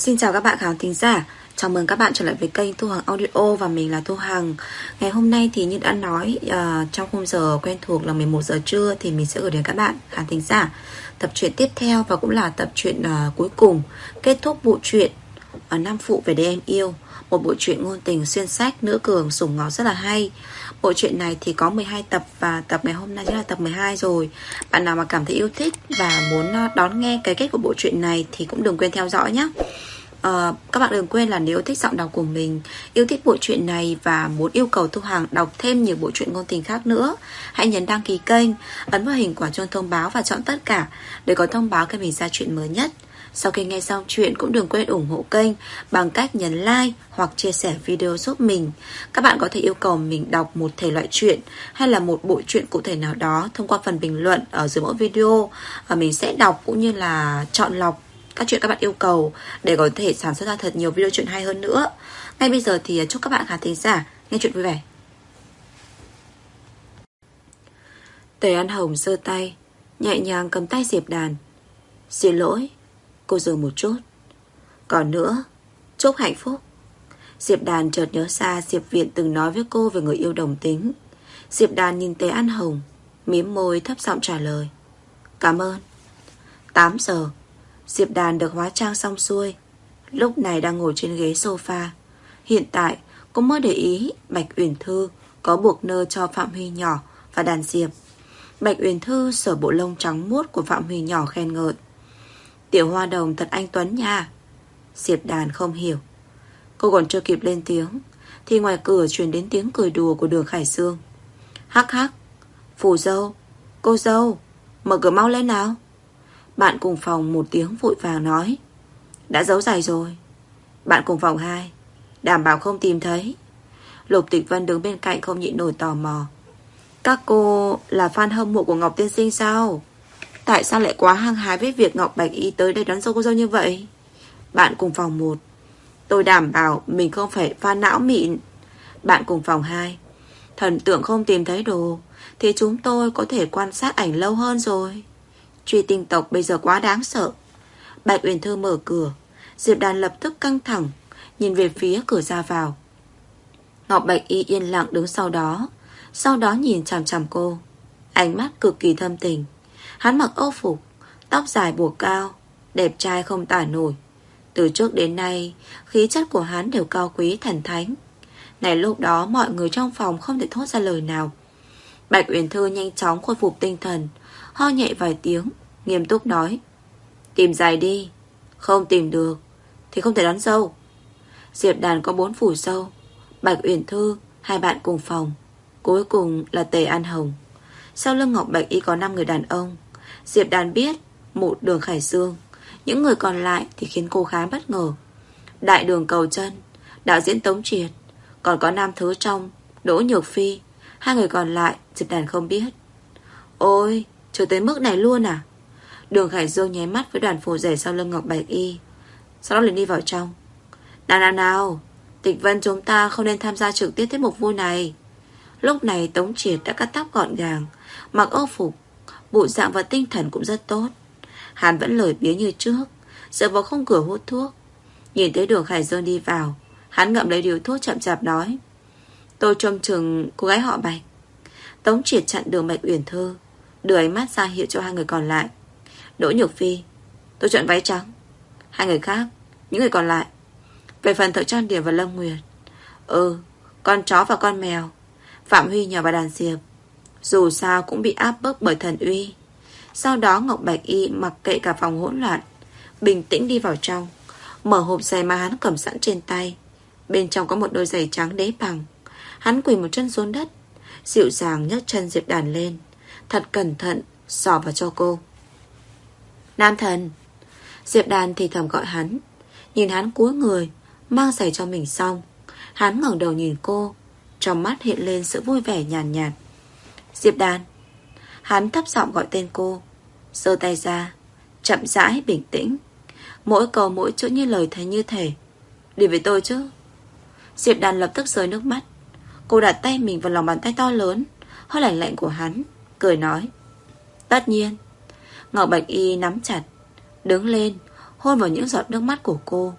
Xin chào các bạn khán thính giả. Chào mừng các bạn trở lại với kênh Thu Hằng Audio và mình là Thu Hằng. Ngày hôm nay thì như đã nói uh, trong khung giờ quen thuộc là 11 giờ trưa thì mình sẽ gửi đến các bạn khán thính giả tập truyện tiếp theo và cũng là tập truyện uh, cuối cùng kết thúc bộ truyện ở Nam Phụ về đây em yêu một bộ truyện ngôn tình xuyên sách nữ cường sủng ngó rất là hay. Bộ truyện này thì có 12 tập và tập ngày hôm nay chính là tập 12 rồi. Bạn nào mà cảm thấy yêu thích và muốn ờ, đón nghe cái kết của bộ truyện này thì cũng đừng quên theo dõi nhé Uh, ờ, các bạn đừng quên là nếu thích giọng đọc của mình Yêu thích bộ truyện này Và muốn yêu cầu Thu Hằng đọc thêm nhiều bộ truyện ngôn tình khác nữa Hãy nhấn đăng ký kênh Ấn vào hình quả chuông thông báo và chọn tất cả Để có thông báo khi mình ra chuyện mới nhất. Sau khi nghe xong chuyện cũng đừng quên ủng hộ kênh Bằng cách nhấn like Hoặc chia sẻ video giúp mình Các bạn có thể yêu cầu mình đọc một thể loại chuyện Hay là một bộ truyện cụ thể nào đó Thông qua phần bình luận ở dưới mỗi video Và mình sẽ đọc cũng như là chọn lọc các chuyện các bạn yêu cầu để có thể sản xuất ra thật nhiều video chuyện hay hơn nữa. Ngay bây giờ thì à, chúc các bạn khán thính giả nghe chuyện vui vẻ. Tề An Hồng giơ tay, nhẹ nhàng cầm tay Diệp Đàn. Xin lỗi, cô dừng một chút. Còn nữa, chúc hạnh phúc. Diệp Đàn chợt nhớ ra Diệp Viện từng nói với cô về người yêu đồng tính. Diệp Đàn nhìn Tế An Hồng, mím môi thấp giọng trả lời. Cảm ơn. 8 giờ, Diệp Đàn được hóa trang xong xuôi Lúc này đang ngồi trên ghế sofa Hiện tại cô mới để ý Bạch Uyển Thư có buộc nơ cho Phạm Huy nhỏ và đàn Diệp Bạch Uyển Thư sở bộ lông trắng muốt của Phạm Huy nhỏ khen ngợi Tiểu hoa đồng thật anh Tuấn nha. Diệp Đàn không hiểu. Cô còn chưa kịp lên tiếng Thì ngoài cửa truyền đến tiếng cười đùa của đường Khải Sương Hắc hắc Phù dâu Cô dâu Mở cửa mau lên nào. Bạn cùng phòng một tiếng vội vàng nói Đã giấu giày rồi. Bạn cùng phòng hai, Đảm bảo không tìm thấy. Lục Tịch Vân đứng bên cạnh không nhịn nổi tò mò. Các cô là fan hâm mộ của Ngọc Tiên Sinh sao? Tại sao lại quá hăng hái với việc Ngọc Bạch Y tới đây đón dâu cô dâu như vậy? Bạn cùng phòng 1 Tôi đảm bảo mình không phải pha não mịn. Bạn cùng phòng 2 Thần tượng không tìm thấy đồ, Thì chúng tôi có thể quan sát ảnh lâu hơn rồi. Truy tinh tộc bây giờ quá đáng sợ. Bạch Uyển Thư mở cửa. Diệp Đàn lập tức căng thẳng, Nhìn về phía cửa ra vào. Ngọc Bạch Y yên lặng đứng sau đó Sau đó nhìn chằm chằm cô. Ánh mắt cực kỳ thâm tình. Hắn mặc âu phục, Tóc dài buộc cao, Đẹp trai không tả nổi. Từ trước đến nay, Khí chất của hắn đều cao quý thần thánh. Này lúc đó mọi người trong phòng không thể thốt ra lời nào. Bạch Uyển Thư nhanh chóng khôi phục tinh thần, Ho nhẹ vài tiếng, Nghiêm túc nói, Tìm dài đi, Không tìm được Thì không thể đón sâu Diệp đàn có bốn phủ sâu, Bạch Uyển Thư, Hai bạn cùng phòng, Cuối cùng là Tề An Hồng. Sau lưng Ngọc Bạch Y có 5 người đàn ông Diệp đàn biết Một đường Khải Dương, Những người còn lại thì khiến cô khá bất ngờ. Đại đường Cầu chân Đạo diễn Tống Triệt, Còn có nam thứ trong Đỗ Nhược Phi, Hai người còn lại Diệp đàn không biết. Ôi chưa tới mức này luôn à? Đường Khải Dương nháy mắt với đoàn phù rể sau lưng Ngọc Bạch Y, Sau đó liền đi vào trong. Nào nào nào, Tịch Vân chúng ta không nên tham gia trực tiếp tiết mục vui này. Lúc này Tống Triệt đã cắt tóc gọn gàng, Mặc ô phục Bộ dạng và tinh thần cũng rất tốt. Hắn vẫn lời biếng như trước Dựa vào không cửa hút thuốc. Nhìn thấy đường Khải Dương đi vào, Hắn ngậm lấy điều thuốc chậm chạp nói, Tôi trông chừng cô gái họ Bạch. Tống Triệt chặn đường Bạch Uyển Thư, Đưa ánh mắt ra hiệu cho hai người còn lại. Đỗ Nhược Phi, Tôi chọn váy trắng. Hai người khác, Những người còn lại. Về phần thợ trang điểm và Lâm Nguyệt Ừ Con chó và con mèo, Phạm Huy nhờ bà đàn diệp dù sao cũng bị áp bức bởi thần uy. Sau đó Ngọc Bạch Y mặc kệ cả phòng hỗn loạn Bình tĩnh đi vào trong Mở hộp giày mà hắn cầm sẵn trên tay. Bên trong có một đôi giày trắng đế bằng. Hắn quỳ một chân xuống đất Dịu dàng nhấc chân Diệp Đàn lên Thật cẩn thận Sò vào cho cô. Nam thần. Diệp đàn thì thầm gọi hắn. Nhìn hắn cúi người Mang giày cho mình xong Hắn ngẩng đầu nhìn cô Trong mắt hiện lên sự vui vẻ nhàn nhạt, nhạt Diệp đàn. Hắn thấp giọng gọi tên cô, giơ tay ra, Chậm rãi, bình tĩnh. Mỗi câu, mỗi chữ như lời thấy như thể. Đi với tôi chứ. Diệp đàn lập tức rơi nước mắt. Cô đặt tay mình vào lòng bàn tay to lớn, Hơi lạnh lạnh của hắn, Cười nói. Tất nhiên. Ngọc Bạch Y nắm chặt, Đứng lên, Hôn vào những giọt nước mắt của cô,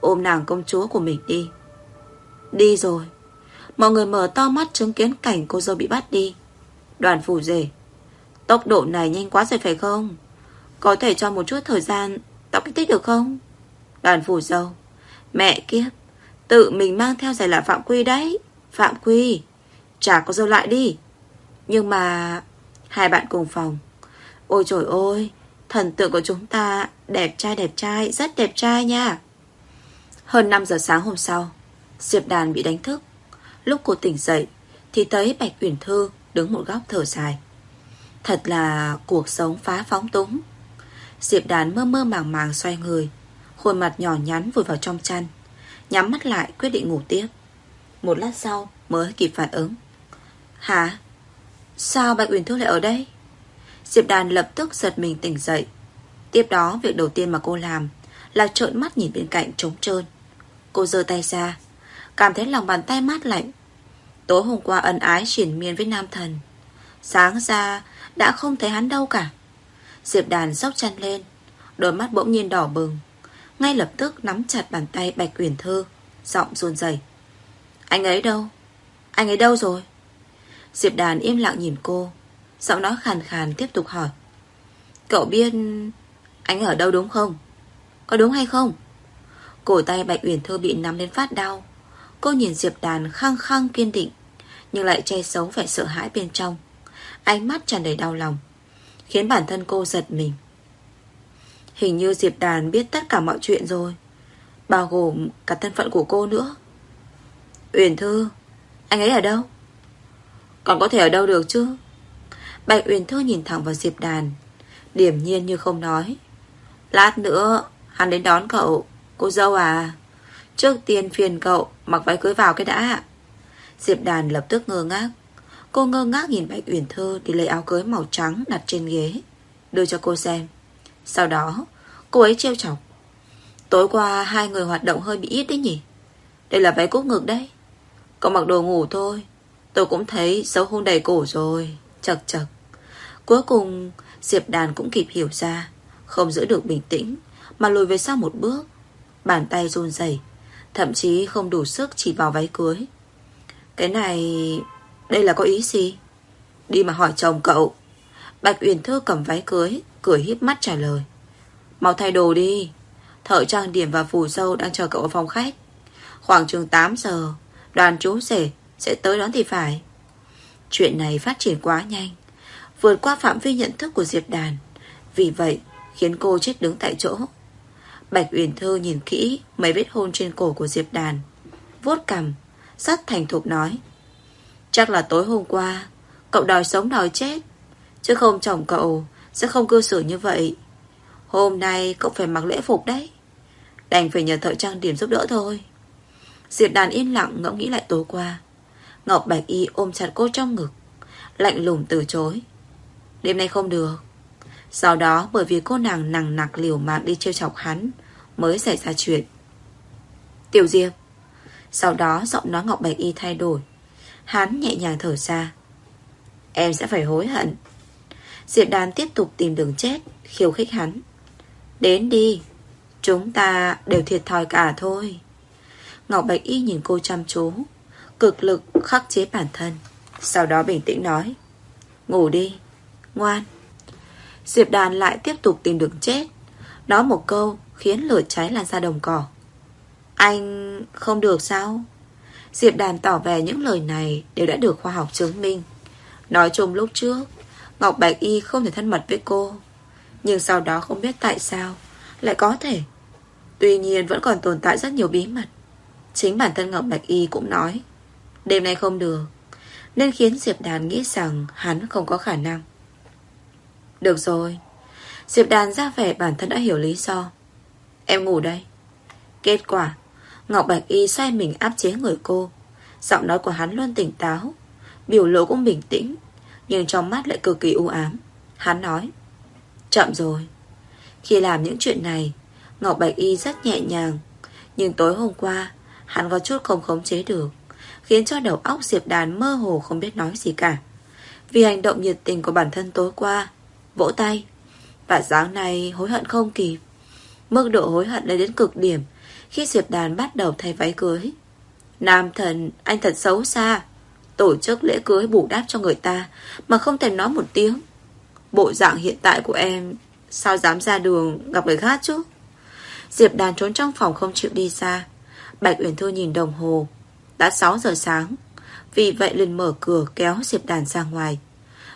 Ôm nàng công chúa của mình đi. Đi rồi. Mọi người mở to mắt chứng kiến cảnh cô dâu bị bắt đi. Đoàn phủ rể. Tốc độ này nhanh quá rồi phải không? Có thể cho một chút thời gian Tao kích thích được không? Đoàn phủ dâu. Mẹ kiếp, Tự mình mang theo giày là phạm quy đấy. Phạm quy Trả có dâu lại đi. Nhưng mà Hai bạn cùng phòng. Ôi trời ơi, Thần tượng của chúng ta Đẹp trai đẹp trai, Rất đẹp trai nha. Hơn 5 giờ sáng hôm sau, Diệp Đàn bị đánh thức. Lúc cô tỉnh dậy, Thì thấy Bạch Uyển Thư đứng một góc thở dài. Thật là cuộc sống phá phóng túng. Diệp Đàn mơ mơ màng màng xoay người, Khuôn mặt nhỏ nhắn vùi vào trong chăn, Nhắm mắt lại quyết định ngủ tiếp. Một lát sau mới kịp phản ứng. Hả? Sao Bạch Uyển Thư lại ở đây? Diệp Đàn lập tức giật mình tỉnh dậy. Tiếp đó, việc đầu tiên mà cô làm Là trợn mắt nhìn bên cạnh trống trơn. Cô giơ tay ra, Cảm thấy lòng bàn tay mát lạnh Tối hôm qua ân ái triển miên với nam thần. Sáng ra, Đã không thấy hắn đâu cả. Diệp đàn sốc chăn lên, Đôi mắt bỗng nhiên đỏ bừng. Ngay lập tức nắm chặt bàn tay Bạch Uyển Thư, Giọng run rẩy. Anh ấy đâu? Anh ấy đâu rồi? Diệp đàn im lặng nhìn cô, Giọng nói khàn khàn tiếp tục hỏi. Cậu biết Anh ở đâu đúng không? Có đúng hay không? Cổ tay Bạch Uyển Thư bị nắm đến phát đau. Cô nhìn Diệp Đàn khăng khăng kiên định, Nhưng lại che giấu vẻ sợ hãi bên trong. Ánh mắt tràn đầy đau lòng, Khiến bản thân cô giật mình. Hình như Diệp Đàn biết tất cả mọi chuyện rồi, Bao gồm cả thân phận của cô nữa. Uyển Thư, Anh ấy ở đâu? Còn có thể ở đâu được chứ? Bạch Uyển Thư nhìn thẳng vào Diệp Đàn Điểm nhiên như không nói. Lát nữa Hắn đến đón cậu, Cô dâu à? Trước tiên phiền cậu, Mặc váy cưới vào cái đã Diệp Đàn lập tức ngơ ngác. Cô ngơ ngác nhìn Bạch Uyển Thư Đi lấy áo cưới màu trắng đặt trên ghế, Đưa cho cô xem. Sau đó, cô ấy trêu chọc. Tối qua hai người hoạt động hơi bị ít đấy nhỉ? Đây là váy cúc ngực đấy. Cậu mặc đồ ngủ thôi. Tôi cũng thấy xấu hôn đầy cổ rồi. Chật chật. Cuối cùng, Diệp Đàn cũng kịp hiểu ra. Không giữ được bình tĩnh, Mà lùi về sau một bước. Bàn tay run rẩy. Thậm chí không đủ sức chỉ vào váy cưới. Cái này, Đây là có ý gì? Đi mà hỏi chồng cậu. Bạch Uyển Thư cầm váy cưới, Cười híp mắt trả lời. Mau thay đồ đi. Thợ trang điểm và phù sâu đang chờ cậu ở phòng khách. Khoảng chừng 8 giờ, Đoàn chú rể sẽ tới đón thì phải. Chuyện này phát triển quá nhanh, Vượt qua phạm vi nhận thức của Diệp Đàn. Vì vậy, khiến cô chết đứng tại chỗ. Bạch Uyển Thư nhìn kỹ mấy vết hôn trên cổ của Diệp Đàn, vuốt cằm sắt thành thục nói, Chắc là tối hôm qua, Cậu đòi sống đòi chết, Chứ không chồng cậu Sẽ không cư xử như vậy. Hôm nay cậu phải mặc lễ phục đấy, Đành phải nhờ thợ trang điểm giúp đỡ thôi. Diệp Đàn yên lặng ngẫm nghĩ lại tối qua, Ngọc Bạch Y ôm chặt cô trong ngực, Lạnh lùng từ chối, Đêm nay không được. Sau đó bởi vì cô nàng nằng nặc liều mạng đi trêu chọc hắn Mới xảy ra chuyện. Tiểu Diệp. Sau đó giọng nói Ngọc Bạch Y thay đổi. Hắn nhẹ nhàng thở ra. Em sẽ phải hối hận. Diệp đàn tiếp tục tìm đường chết, Khiêu khích hắn. Đến đi. Chúng ta đều thiệt thòi cả thôi. Ngọc Bạch Y nhìn cô chăm chú, Cực lực khắc chế bản thân. Sau đó bình tĩnh nói, Ngủ đi, Ngoan. Diệp đàn lại tiếp tục tìm đường chết. Nói một câu khiến lửa cháy lan ra đồng cỏ. Anh không được sao? Diệp đàn tỏ vẻ những lời này Đều đã được khoa học chứng minh. Nói chung lúc trước, Ngọc Bạch Y không thể thân mật với cô. Nhưng sau đó không biết tại sao, Lại có thể. Tuy nhiên vẫn còn tồn tại rất nhiều bí mật. Chính bản thân Ngọc Bạch Y cũng nói, Đêm nay không được. Nên khiến Diệp Đàn nghĩ rằng Hắn không có khả năng. Được rồi. Diệp Đàn ra vẻ bản thân đã hiểu lý do. Em ngủ đây. Kết quả, Ngọc Bạch Y xoay mình áp chế người cô. Giọng nói của hắn luôn tỉnh táo, Biểu lộ cũng bình tĩnh, Nhưng trong mắt lại cực kỳ u ám. Hắn nói, Chậm rồi. Khi làm những chuyện này, Ngọc Bạch Y rất nhẹ nhàng, Nhưng tối hôm qua, Hắn có chút không khống chế được, Khiến cho đầu óc Diệp Đàn mơ hồ không biết nói gì cả. Vì hành động nhiệt tình của bản thân tối qua, Vỗ tay, Và sáng nay hối hận không kịp Mức độ hối hận lên đến cực điểm. Khi Diệp Đàn bắt đầu thay váy cưới, Nam thần, Anh thật xấu xa, Tổ chức lễ cưới bù đắp cho người ta, Mà không thèm nói một tiếng. Bộ dạng hiện tại của em, Sao dám ra đường gặp người khác chứ? Diệp Đàn trốn trong phòng không chịu đi xa. Bạch Uyển Thư nhìn đồng hồ, Đã 6 giờ sáng. Vì vậy liền mở cửa kéo Diệp Đàn ra ngoài.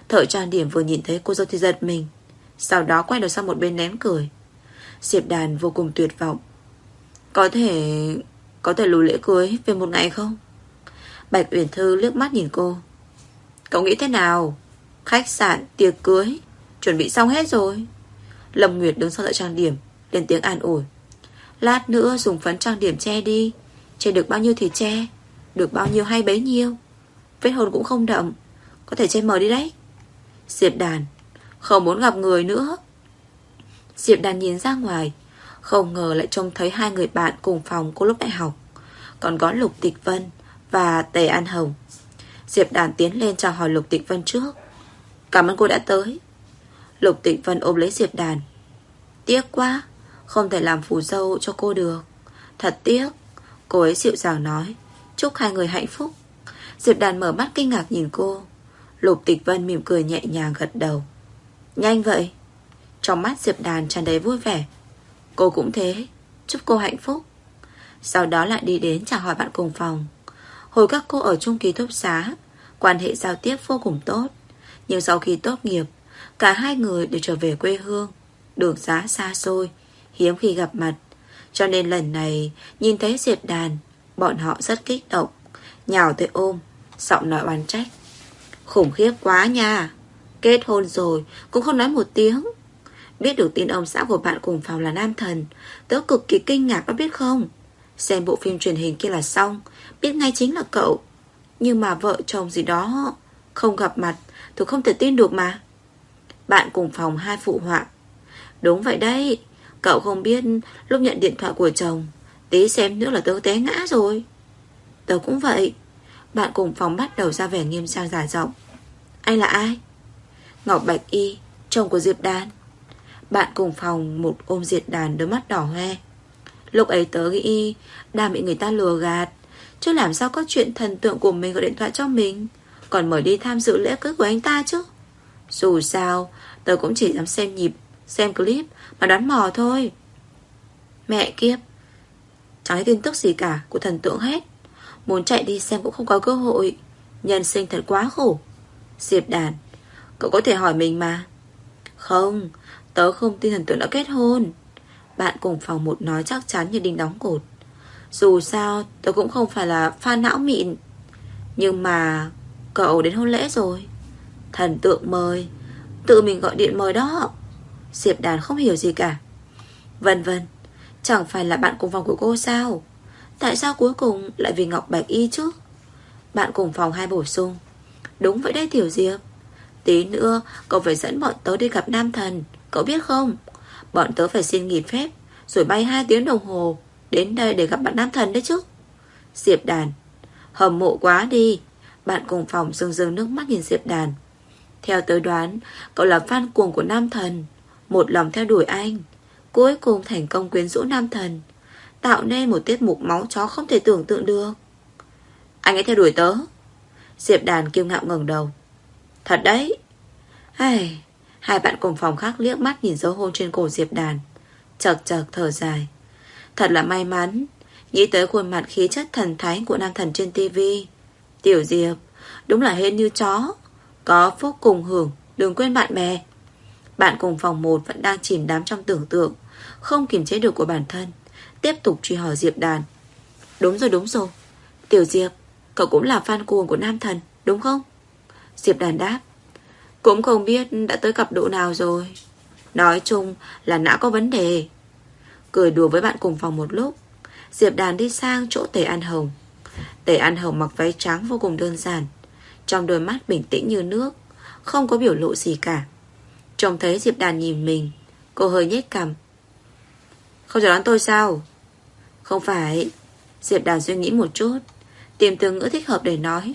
Thợ trang điểm vừa nhìn thấy cô dâu thì giật mình, Sau đó quay đầu sang một bên ném cười. Diệp Đàn vô cùng tuyệt vọng. Có thể Có thể lùi lễ cưới về một ngày không? Bạch Uyển Thư liếc mắt nhìn cô. Cậu nghĩ thế nào? Khách sạn, tiệc cưới Chuẩn bị xong hết rồi. Lâm Nguyệt đứng sau đợi trang điểm Lên tiếng an ủi. Lát nữa dùng phấn trang điểm che đi. Che được bao nhiêu thì che Được bao nhiêu hay bấy nhiêu. Vết hồn cũng không đậm Có thể che mờ đi đấy. Diệp đàn Không muốn gặp người nữa. Diệp đàn nhìn ra ngoài. Không ngờ lại trông thấy hai người bạn cùng phòng cô lúc đại học. Còn có Lục Tịch Vân Và Tề An Hồng. Diệp đàn tiến lên chào hỏi Lục Tịch Vân trước. Cảm ơn cô đã tới. Lục Tịch Vân ôm lấy Diệp đàn Tiếc quá, Không thể làm phù dâu cho cô được. Thật tiếc. Cô ấy dịu dàng nói. Chúc hai người hạnh phúc. Diệp đàn mở mắt kinh ngạc nhìn cô. Lục Tịch Vân mỉm cười nhẹ nhàng gật đầu. Nhanh vậy. Trong mắt Diệp đàn tràn đầy vui vẻ. Cô cũng thế. Chúc cô hạnh phúc. Sau đó lại đi đến chào hỏi bạn cùng phòng. Hồi các cô ở chung ký túc xá, Quan hệ giao tiếp vô cùng tốt. Nhưng sau khi tốt nghiệp, Cả hai người đều trở về quê hương, Đường giá xa xôi, Hiếm khi gặp mặt. Cho nên lần này, nhìn thấy Diệp Đàn, Bọn họ rất kích động, Nhào tới ôm, Giọng nói oán trách. Khủng khiếp quá nha. Kết hôn rồi, cũng không nói một tiếng. Biết được tin ông xã của bạn cùng phòng là nam thần, Tớ cực kỳ kinh ngạc, có biết không? Xem bộ phim truyền hình kia là xong, Biết ngay chính là cậu. Nhưng mà vợ chồng gì đó, Không gặp mặt Tôi không thể tin được mà. Bạn cùng phòng hai phụ họa. Đúng vậy đấy, Cậu không biết lúc nhận điện thoại của chồng, Tí xem nữa là tớ té ngã rồi. Tớ cũng vậy, Bạn cùng phòng bắt đầu ra vẻ nghiêm trang giả rộng Anh là ai? Ngọc Bạch Y, Chồng của Diệp Đan. Bạn cùng phòng một ôm Diệp Đàn đôi mắt đỏ hoe. Lúc ấy tớ nghĩ Đang bị người ta lừa gạt. Chứ làm sao có chuyện thần tượng của mình gọi điện thoại cho mình? Còn mời đi tham dự lễ cưới của anh ta chứ? Dù sao, Tớ cũng chỉ dám xem nhịp, Xem clip mà đoán mò thôi. Mẹ kiếp. Chẳng thấy tin tức gì cả, của thần tượng hết. Muốn chạy đi xem cũng không có cơ hội. Nhân sinh thật quá khổ. Diệp đàn, Cậu có thể hỏi mình mà. Không Tớ không tin thần tượng đã kết hôn. Bạn cùng phòng một nói chắc chắn như đinh đóng cột. Dù sao, Tớ cũng không phải là fan não mịn. Nhưng mà Cậu đến hôn lễ rồi. Thần tượng mời. Tự mình gọi điện mời đó. Diệp đàn không hiểu gì cả. Vân vân, Chẳng phải là bạn cùng phòng của cô sao? Tại sao cuối cùng lại vì Ngọc Bạch Y chứ? Bạn cùng phòng hai bổ sung. Đúng vậy đấy, Tiểu Diệp. Tí nữa, cậu phải dẫn bọn tớ đi gặp Nam Thần. Cậu biết không? Bọn tớ phải xin nghỉ phép Rồi bay 2 tiếng đồng hồ Đến đây để gặp bạn Nam Thần đấy chứ. Diệp Đàn Hầm mộ quá đi. Bạn cùng phòng rưng rưng nước mắt nhìn Diệp Đàn. Theo tớ đoán Cậu là fan cuồng của Nam Thần Một lòng theo đuổi anh Cuối cùng thành công quyến rũ Nam Thần Tạo nên một tiết mục máu chó không thể tưởng tượng được. Anh ấy theo đuổi tớ. Diệp Đàn kiêu ngạo ngẩng đầu. Thật đấy. Ai, Hai bạn cùng phòng khác liếc mắt nhìn dấu hôn trên cổ Diệp Đàn. Chật chật thở dài. Thật là may mắn. Nghĩ tới khuôn mặt khí chất thần thái của nam thần trên tivi Tiểu Diệp, Đúng là hên như chó. Có phúc cùng hưởng, Đừng quên bạn bè. Bạn cùng phòng một vẫn đang chìm đắm trong tưởng tượng, Không kiềm chế được của bản thân, Tiếp tục truy hỏi Diệp Đàn. Đúng rồi đúng rồi. Tiểu Diệp, Cậu cũng là fan cuồng của nam thần, Đúng không? Diệp Đàn đáp. Cũng không biết đã tới cặp độ nào rồi. Nói chung là não có vấn đề. Cười đùa với bạn cùng phòng một lúc. Diệp Đàn đi sang chỗ Tề An Hồng. Tề An Hồng mặc váy trắng vô cùng đơn giản. Trong đôi mắt bình tĩnh như nước, Không có biểu lộ gì cả. Trông thấy Diệp Đàn nhìn mình, Cô hơi nhếch cằm. Không chờ đón tôi sao? Không phải. Diệp Đàn suy nghĩ một chút, Tìm từ ngữ thích hợp để nói.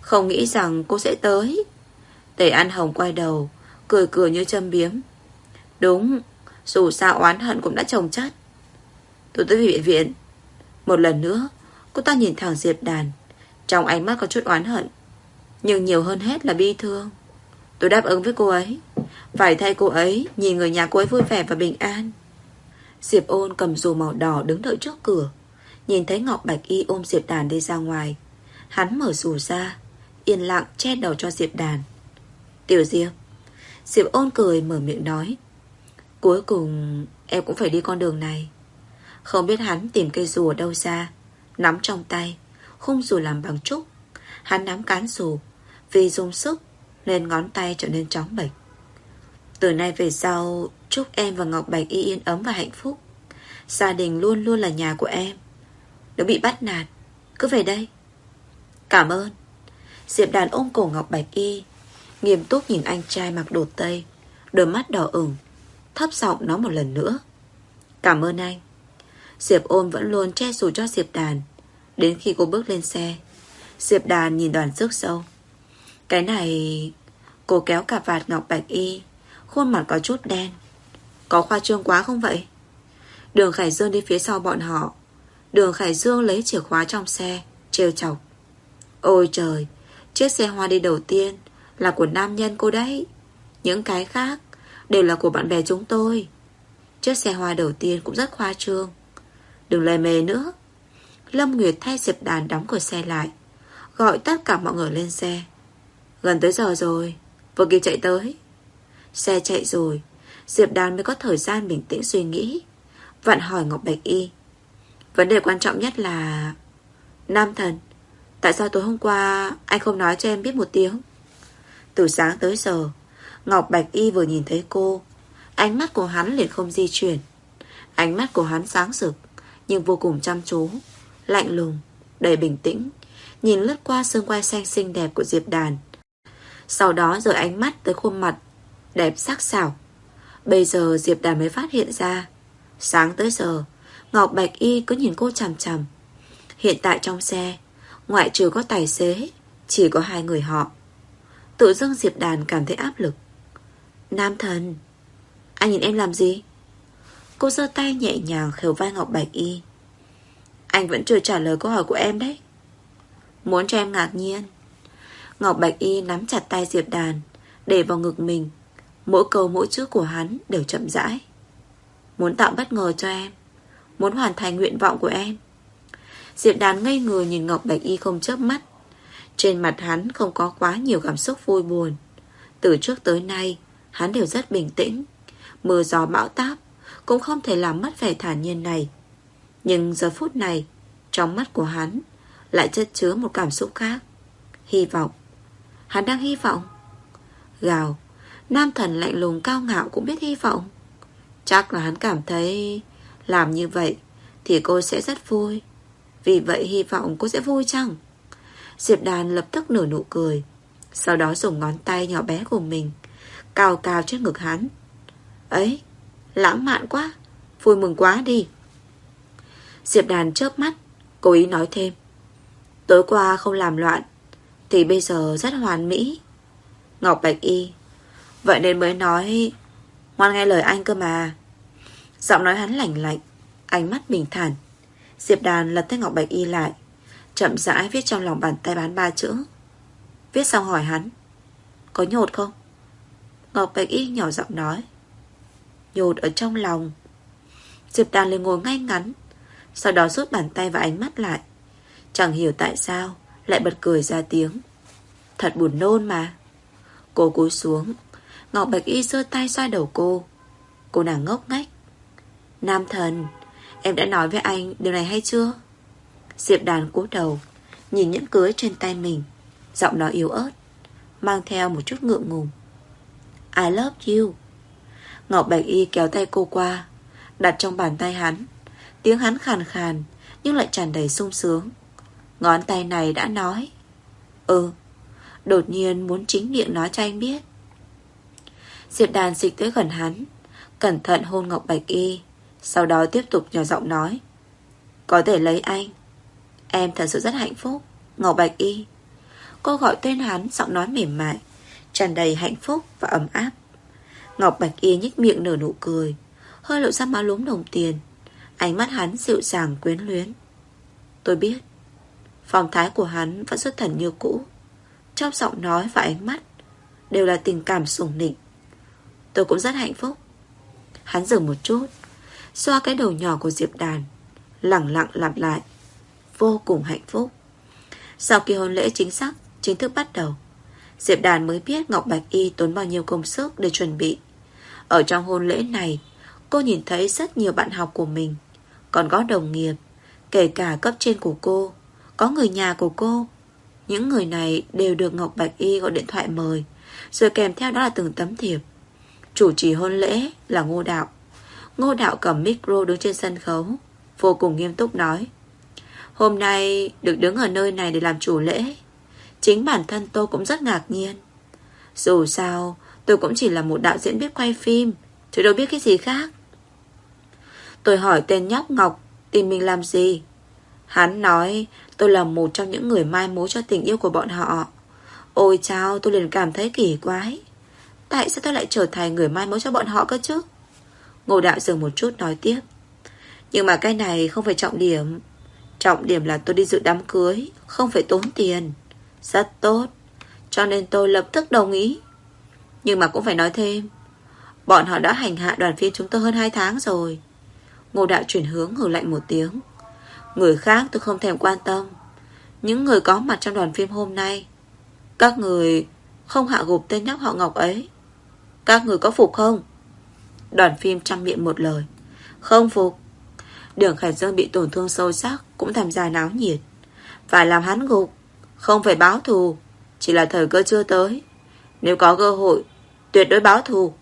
Không nghĩ rằng cô sẽ tới. Tề An Hồng quay đầu, Cười cười như châm biếm. Đúng, Dù sao oán hận cũng đã trồng chất. Tôi tới viện viện. Một lần nữa, Cô ta nhìn thẳng Diệp Đàn. Trong ánh mắt có chút oán hận, Nhưng nhiều hơn hết là bi thương. Tôi đáp ứng với cô ấy. Phải thay cô ấy Nhìn người nhà cô ấy vui vẻ và bình an. Diệp ôn cầm dù màu đỏ đứng đợi trước cửa. Nhìn thấy Ngọc Bạch Y ôm Diệp Đàn đi ra ngoài. Hắn mở dù ra, Yên lặng che đầu cho Diệp Đàn. Tiểu Diệp. Diệp ôn cười mở miệng nói, Cuối cùng em cũng phải đi con đường này. Không biết hắn tìm cây rùa đâu ra, Nắm trong tay Khung rùa làm bằng trúc. Hắn nắm cán rùa, Vì dùng sức Nên ngón tay trở nên tróng bệch. Từ nay về sau, Chúc em và Ngọc Bạch y yên ấm và hạnh phúc. Gia đình luôn luôn là nhà của em. Nếu bị bắt nạt, Cứ về đây. Cảm ơn. Diệp đàn ôm cổ Ngọc Bạch y Nghiêm túc nhìn anh trai mặc đồ tây, Đôi mắt đỏ ửng, Thấp giọng nói một lần nữa. Cảm ơn anh. Diệp ôn vẫn luôn che dù cho Diệp đàn. Đến khi cô bước lên xe, Diệp đàn nhìn đoàn rước sâu. Cái này Cô kéo cả vạt ngọc bạch y, Khuôn mặt có chút đen. Có khoa trương quá không vậy? Đường Khải Dương đi phía sau bọn họ. Đường Khải Dương lấy chìa khóa trong xe, Trêu chọc. Ôi trời, Chiếc xe hoa đi đầu tiên là của nam nhân cô đấy. Những cái khác Đều là của bạn bè chúng tôi. Chiếc xe hoa đầu tiên cũng rất khoa trương. Đừng lề mề nữa. Lâm Nguyệt thay Diệp Đàn đóng cửa xe lại, Gọi tất cả mọi người lên xe. Gần tới giờ rồi, Vừa kịp chạy tới. Xe chạy rồi Diệp Đàn mới có thời gian bình tĩnh suy nghĩ vạn hỏi Ngọc Bạch Y. Vấn đề quan trọng nhất là, Nam thần, Tại sao tối hôm qua anh không nói cho em biết một tiếng? Từ sáng tới giờ Ngọc Bạch Y vừa nhìn thấy cô. Ánh mắt của hắn liền không di chuyển. Ánh mắt của hắn sáng rực Nhưng vô cùng chăm chú Lạnh lùng, đầy bình tĩnh Nhìn lướt qua xương quai xanh xinh đẹp của Diệp Đàn. Sau đó rời ánh mắt tới khuôn mặt Đẹp sắc sảo. Bây giờ Diệp Đàn mới phát hiện ra Sáng tới giờ Ngọc Bạch Y cứ nhìn cô chằm chằm. Hiện tại trong xe Ngoại trừ có tài xế Chỉ có hai người họ. Tự dưng Diệp Đàn cảm thấy áp lực. Nam thần, Anh nhìn em làm gì? Cô giơ tay nhẹ nhàng khều vai Ngọc Bạch Y. Anh vẫn chưa trả lời câu hỏi của em đấy. Muốn cho em ngạc nhiên. Ngọc Bạch Y nắm chặt tay Diệp Đàn, Để vào ngực mình. Mỗi câu mỗi chữ của hắn đều chậm rãi. Muốn tạo bất ngờ cho em, Muốn hoàn thành nguyện vọng của em. Diệp Đàn ngây người nhìn Ngọc Bạch Y không chớp mắt. Trên mặt hắn không có quá nhiều cảm xúc vui buồn. Từ trước tới nay, Hắn đều rất bình tĩnh. Mưa gió bão táp Cũng không thể làm mất vẻ thản nhiên này. Nhưng giờ phút này, Trong mắt của hắn Lại chất chứa một cảm xúc khác. Hy vọng. Hắn đang hy vọng. Gào. Nam thần lạnh lùng cao ngạo cũng biết hy vọng. Chắc là hắn cảm thấy Làm như vậy Thì cô sẽ rất vui. Vì vậy hy vọng cô sẽ vui chăng? Diệp đàn lập tức nở nụ cười. Sau đó dùng ngón tay nhỏ bé của mình Cao cao trên ngực hắn. Ấy, Lãng mạn quá, Vui mừng quá đi. Diệp đàn chớp mắt, Cố ý nói thêm. Tối qua không làm loạn, Thì bây giờ rất hoàn mỹ. Ngọc Bạch Y, Vậy nên mới nói, Ngoan nghe lời anh cơ mà. Giọng nói hắn lạnh lạnh, Ánh mắt bình thản. Diệp đàn lật tay Ngọc Bạch Y lại. Chậm rãi viết trong lòng bàn tay bán ba chữ. Viết xong hỏi hắn, Có nhột không? Ngọc Bạch Y nhỏ giọng nói, Nhột ở trong lòng. Diệp đàn liền ngồi ngay ngắn, Sau đó rút bàn tay và ánh mắt lại. Chẳng hiểu tại sao, Lại bật cười ra tiếng, Thật buồn nôn mà. Cô cúi xuống, Ngọc Bạch Y giơ tay xoa đầu cô. Cô nàng ngốc ngách Nam thần, Em đã nói với anh điều này hay chưa? Diệp đàn cúi đầu, Nhìn nhẫn cưới trên tay mình, Giọng nói yếu ớt, Mang theo một chút ngượng ngùng. I love you. Ngọc Bạch Y kéo tay cô qua, Đặt trong bàn tay hắn. Tiếng hắn khàn khàn, Nhưng lại tràn đầy sung sướng. Ngón tay này đã nói Ừ Đột nhiên muốn chính miệng nói cho anh biết. Diệp đàn dịch tới gần hắn, Cẩn thận hôn Ngọc Bạch Y, Sau đó tiếp tục nhỏ giọng nói, Có thể lấy anh. Em thật sự rất hạnh phúc. Ngọc Bạch Y. Cô gọi tên hắn, giọng nói mềm mại, tràn đầy hạnh phúc và ấm áp. Ngọc Bạch Y nhích miệng nở nụ cười, Hơi lộ ra má lúm đồng tiền. Ánh mắt hắn dịu dàng quyến luyến. Tôi biết, Phong thái của hắn vẫn xuất thần như cũ. Trong giọng nói và ánh mắt Đều là tình cảm sủng nịnh. Tôi cũng rất hạnh phúc. Hắn dừng một chút, Xoa cái đầu nhỏ của Diệp Đàn Lặng lặng lặp lại. Vô cùng hạnh phúc. Sau khi hôn lễ chính xác, Chính thức bắt đầu, Diệp Đàn mới biết Ngọc Bạch Y tốn bao nhiêu công sức để chuẩn bị. Ở trong hôn lễ này, Cô nhìn thấy rất nhiều bạn học của mình, Còn có đồng nghiệp, Kể cả cấp trên của cô, Có người nhà của cô. Những người này đều được Ngọc Bạch Y gọi điện thoại mời, Rồi kèm theo đó là từng tấm thiệp. Chủ trì hôn lễ là Ngô Đạo. Ngô Đạo cầm micro đứng trên sân khấu, Vô cùng nghiêm túc nói Hôm nay được đứng ở nơi này để làm chủ lễ. Chính bản thân tôi cũng rất ngạc nhiên. Dù sao, Tôi cũng chỉ là một đạo diễn biết quay phim, Chứ đâu biết cái gì khác. Tôi hỏi tên nhóc Ngọc, Tìm mình làm gì? Hắn nói, tôi là một trong những người mai mối cho tình yêu của bọn họ. Ôi chao, tôi liền cảm thấy kỳ quái. Tại sao tôi lại trở thành người mai mối cho bọn họ cơ chứ? Ngô đạo dừng một chút nói tiếp. Nhưng mà cái này không phải trọng điểm. Trọng điểm là tôi đi dự đám cưới, Không phải tốn tiền. Rất tốt. Cho nên tôi lập tức đồng ý. Nhưng mà cũng phải nói thêm, Bọn họ đã hành hạ đoàn phim chúng tôi hơn 2 tháng rồi. Ngô đạo chuyển hướng hử lạnh một tiếng. Người khác tôi không thèm quan tâm. Những người có mặt trong đoàn phim hôm nay, Các người Không hạ gục tên nhóc họ Ngọc ấy. Các người có phục không? Đoàn phim trăm miệng một lời. Không phục. Đường Khải Dương bị tổn thương sâu sắc. Cũng tham gia náo nhiệt. Phải làm hắn gục Không phải báo thù, Chỉ là thời cơ chưa tới. Nếu có cơ hội, Tuyệt đối báo thù.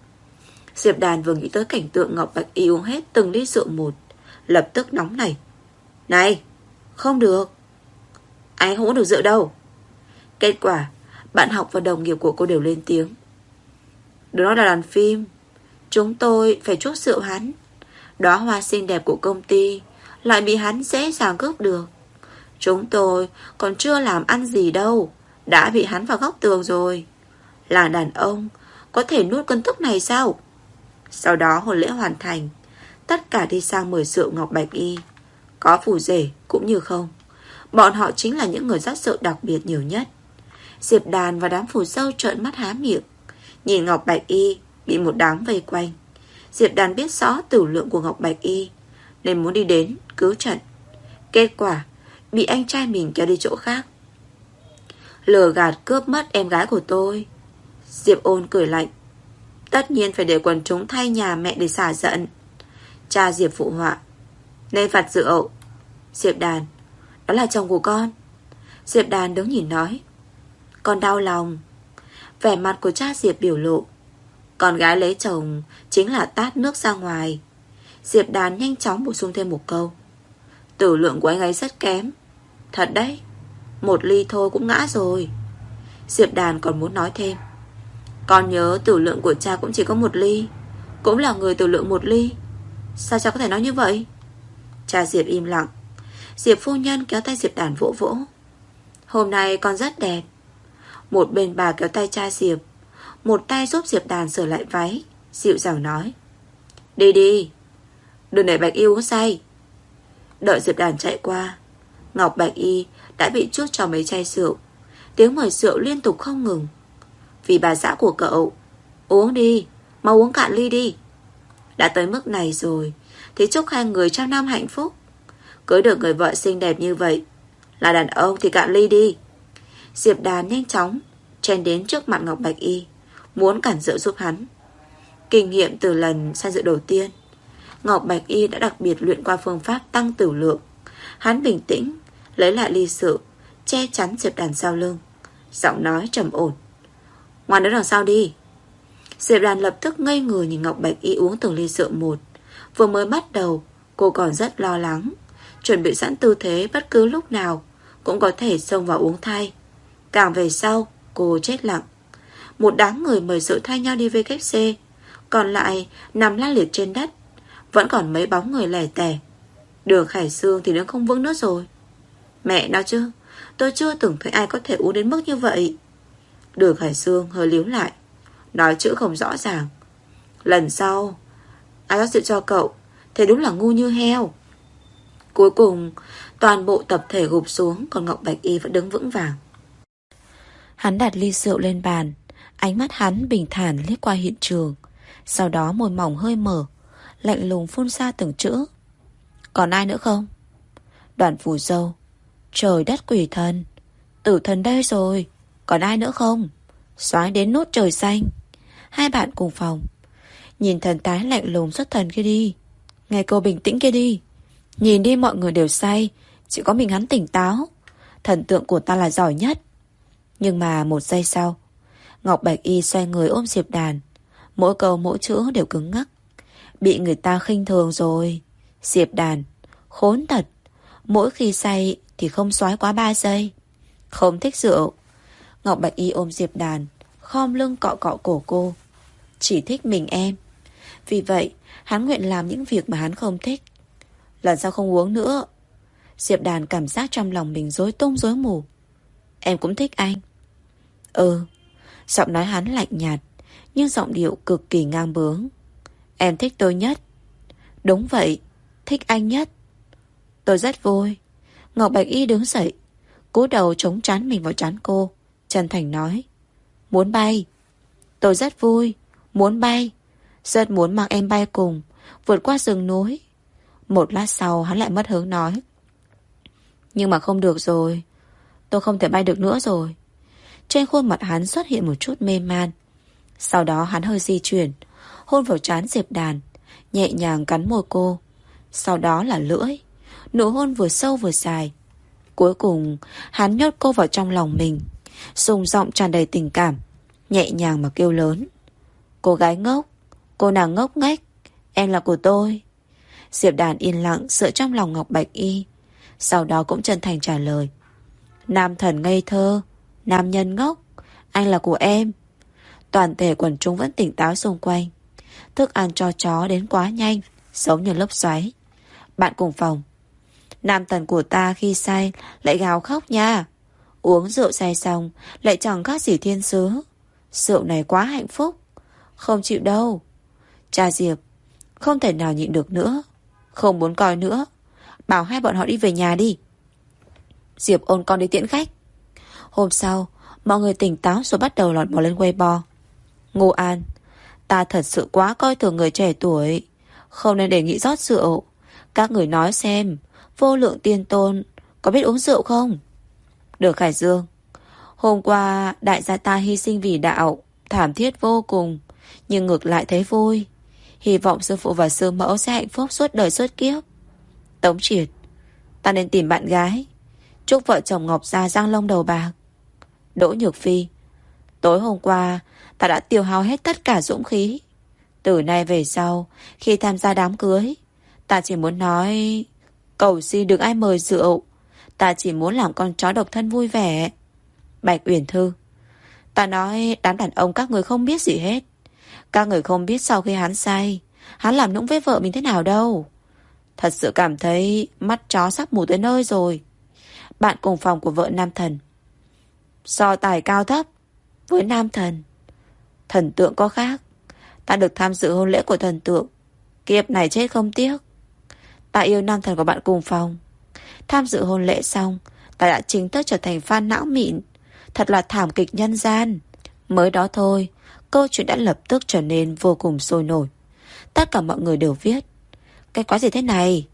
Diệp Đàn vừa nghĩ tới cảnh tượng Ngọc Bạch Y uống hết từng ly rượu một, Lập tức nóng nảy. Này, Không được. Anh không uống được rượu đâu. Kết quả, Bạn học và đồng nghiệp của cô đều lên tiếng. Đó là đoàn phim. Chúng tôi phải chốt rượu hắn. Đó hoa xinh đẹp của công ty lại bị hắn dễ dàng cướp được. Chúng tôi còn chưa làm ăn gì đâu, Đã bị hắn vào góc tường rồi. Là đàn ông, Có thể nuốt cơn tức này sao? Sau đó hôn lễ hoàn thành, Tất cả đi sang mời rượu Ngọc Bạch Y. Có phù rể cũng như không, Bọn họ chính là những người rất sự đặc biệt nhiều nhất. Diệp đàn và đám phù sâu trợn mắt há miệng. Nhìn Ngọc Bạch Y Bị một đám vây quanh. Diệp đàn biết rõ tử lượng của Ngọc Bạch Y, Nên muốn đi đến cứu trận. Kết quả, Bị anh trai mình kéo đi chỗ khác. Lừa gạt cướp mất em gái của tôi. Diệp ôn cười lạnh. Tất nhiên phải để quần chúng thay nhà mẹ để xả giận. Cha Diệp phụ họa. Nên phạt rượu. Diệp đàn. Đó là chồng của con. Diệp đàn đứng nhìn nói. Con đau lòng. Vẻ mặt của cha Diệp biểu lộ. Con gái lấy chồng Chính là tát nước ra ngoài. Diệp đàn nhanh chóng bổ sung thêm một câu. Tử lượng của anh ấy rất kém. Thật đấy, Một ly thôi cũng ngã rồi. Diệp đàn còn muốn nói thêm. Con nhớ tử lượng của cha cũng chỉ có một ly, Cũng là người tử lượng một ly. Sao cha có thể nói như vậy? Cha Diệp im lặng. Diệp phu nhân kéo tay Diệp đàn vỗ vỗ. Hôm nay con rất đẹp. Một bên bà kéo tay cha Diệp, Một tay giúp Diệp đàn sửa lại váy, Dịu dàng nói. Đi đi, Đừng để Bạch yêu uống say. Đợi Diệp đàn chạy qua. Ngọc Bạch Y đã bị chút cho mấy chai rượu. Tiếng mời rượu liên tục không ngừng. Vì bà xã của cậu, Uống đi, Mau uống cạn ly đi. Đã tới mức này rồi, Thì chúc hai người trăm năm hạnh phúc. Cưới được người vợ xinh đẹp như vậy, Là đàn ông thì cạn ly đi. Diệp đàn nhanh chóng Chen đến trước mặt Ngọc Bạch Y, Muốn cản rượu giúp hắn. Kinh nghiệm từ lần san rượu đầu tiên. Ngọc Bạch Y đã đặc biệt luyện qua phương pháp tăng tử lượng. Hắn bình tĩnh, Lấy lại ly rượu, Che chắn Diệp đàn sau lưng. Giọng nói trầm ổn. Ngoan đến đằng sau đi. Diệp đàn lập tức ngây người nhìn Ngọc Bạch Y uống từng ly rượu một. Vừa mới bắt đầu, Cô còn rất lo lắng. Chuẩn bị sẵn tư thế bất cứ lúc nào Cũng có thể xông vào uống thay Càng về sau, cô chết lặng. Một đám người mời rượu thay nhau đi VKC Còn lại nằm la liệt trên đất vẫn còn mấy bóng người lẻ tẻ. Đường Khải Sương thì đứng không vững nữa rồi. Mẹ nó chứ, Tôi chưa từng thấy ai có thể uống đến mức như vậy. Đường Khải xương hơi liếu lại, Nói chữ không rõ ràng. Lần sau, Ai có sự cho cậu, Thế đúng là ngu như heo. Cuối cùng, Toàn bộ tập thể gục xuống, Còn Ngọc Bạch Y vẫn đứng vững vàng. Hắn đặt ly rượu lên bàn, Ánh mắt hắn bình thản liếc qua hiện trường. Sau đó môi mỏng hơi mở Lạnh lùng phun ra từng chữ. Còn ai nữa không? Đoàn phù dâu. Trời đất quỷ thần. Tử thần đây rồi. Còn ai nữa không? Xoái đến nốt trời xanh. Hai bạn cùng phòng. Nhìn thần tái lạnh lùng xuất thần kia đi. Nghe cô bình tĩnh kia đi. Nhìn đi mọi người đều say. Chỉ có mình hắn tỉnh táo. Thần tượng của ta là giỏi nhất. Nhưng mà một giây sau, Ngọc Bạch Y xoay người ôm Diệp Đàn. Mỗi câu mỗi chữ đều cứng ngắc. Bị người ta khinh thường rồi. Diệp Đàn, Khốn thật Mỗi khi say thì không xoái quá 3 giây. Không thích rượu. Ngọc Bạch Y ôm Diệp Đàn, Khom lưng cọ cọ cổ cô. Chỉ thích mình em. Vì vậy, hắn nguyện làm những việc mà hắn không thích. Lần sau không uống nữa. Diệp Đàn cảm giác trong lòng mình rối tung rối mù. Em cũng thích anh. Ừ. Giọng nói hắn lạnh nhạt, Nhưng giọng điệu cực kỳ ngang bướng. Em thích tôi nhất. Đúng vậy, Thích anh nhất. Tôi rất vui. Ngọc Bạch Y đứng dậy, cú đầu chống chán mình vào chán cô. Trần Thành nói, Muốn bay. Tôi rất vui. Muốn bay. Rất muốn mang em bay cùng, Vượt qua rừng núi. Một lát sau, hắn lại mất hướng nói, Nhưng mà không được rồi. Tôi không thể bay được nữa rồi. Trên khuôn mặt hắn xuất hiện một chút mê man. Sau đó hắn hơi di chuyển Hôn vào trán Diệp Đàn, Nhẹ nhàng cắn môi cô. Sau đó là lưỡi, Nụ hôn vừa sâu vừa dài. Cuối cùng, hắn nhốt cô vào trong lòng mình, Dùng giọng tràn đầy tình cảm, Nhẹ nhàng mà kêu lớn. Cô gái ngốc, Cô nàng ngốc nghếch, Em là của tôi. Diệp đàn yên lặng sợ trong lòng Ngọc Bạch Y, Sau đó cũng chân thành trả lời. Nam thần ngây thơ, Nam nhân ngốc, Anh là của em. Toàn thể quần chúng vẫn tỉnh táo xung quanh. Thức ăn cho chó đến quá nhanh, Giống như lốc xoáy. Bạn cùng phòng. Nam thần của ta khi say Lại gào khóc nha. Uống rượu say xong, Lại chẳng khác gì thiên sứ. Rượu này quá hạnh phúc. Không chịu đâu. Cha Diệp, Không thể nào nhịn được nữa. Không muốn coi nữa. Bảo hai bọn họ đi về nhà đi. Diệp ôn con đi tiễn khách. Hôm sau, Mọi người tỉnh táo rồi bắt đầu lọt bỏ lên Weibo. Ngô An Ta thật sự quá coi thường người trẻ tuổi. Không nên đề nghị rót rượu. Các người nói xem, Vô lượng tiên tôn, Có biết uống rượu không? Được, Khải Dương. Hôm qua, đại gia ta hy sinh vì đạo, Thảm thiết vô cùng, Nhưng ngược lại thấy vui. Hy vọng sư phụ và sư mẫu sẽ hạnh phúc suốt đời suốt kiếp. Tống triệt, Ta nên tìm bạn gái. Chúc vợ chồng Ngọc Gia răng lông đầu bạc. Đỗ Nhược Phi, Tối hôm qua Ta đã tiêu hao hết tất cả dũng khí. Từ nay về sau, Khi tham gia đám cưới, Ta chỉ muốn nói, Cầu xin được ai mời rượu. Ta chỉ muốn làm con chó độc thân vui vẻ. Bạch Uyển Thư, Ta nói đám đàn ông các người không biết gì hết. Các người không biết sau khi hắn say, Hắn làm nũng với vợ mình thế nào đâu. Thật sự cảm thấy Mắt chó sắp mù tới nơi rồi. Bạn cùng phòng của vợ Nam Thần. So tài cao thấp Với Nam Thần. Thần tượng có khác. Ta được tham dự hôn lễ của thần tượng. Kiếp này chết không tiếc. Ta yêu nam thần của bạn cùng phòng. Tham dự hôn lễ xong, Ta đã chính thức trở thành fan não mịn. Thật là thảm kịch nhân gian. Mới đó thôi, Câu chuyện đã lập tức trở nên vô cùng sôi nổi. Tất cả mọi người đều viết, Cái quái gì thế này?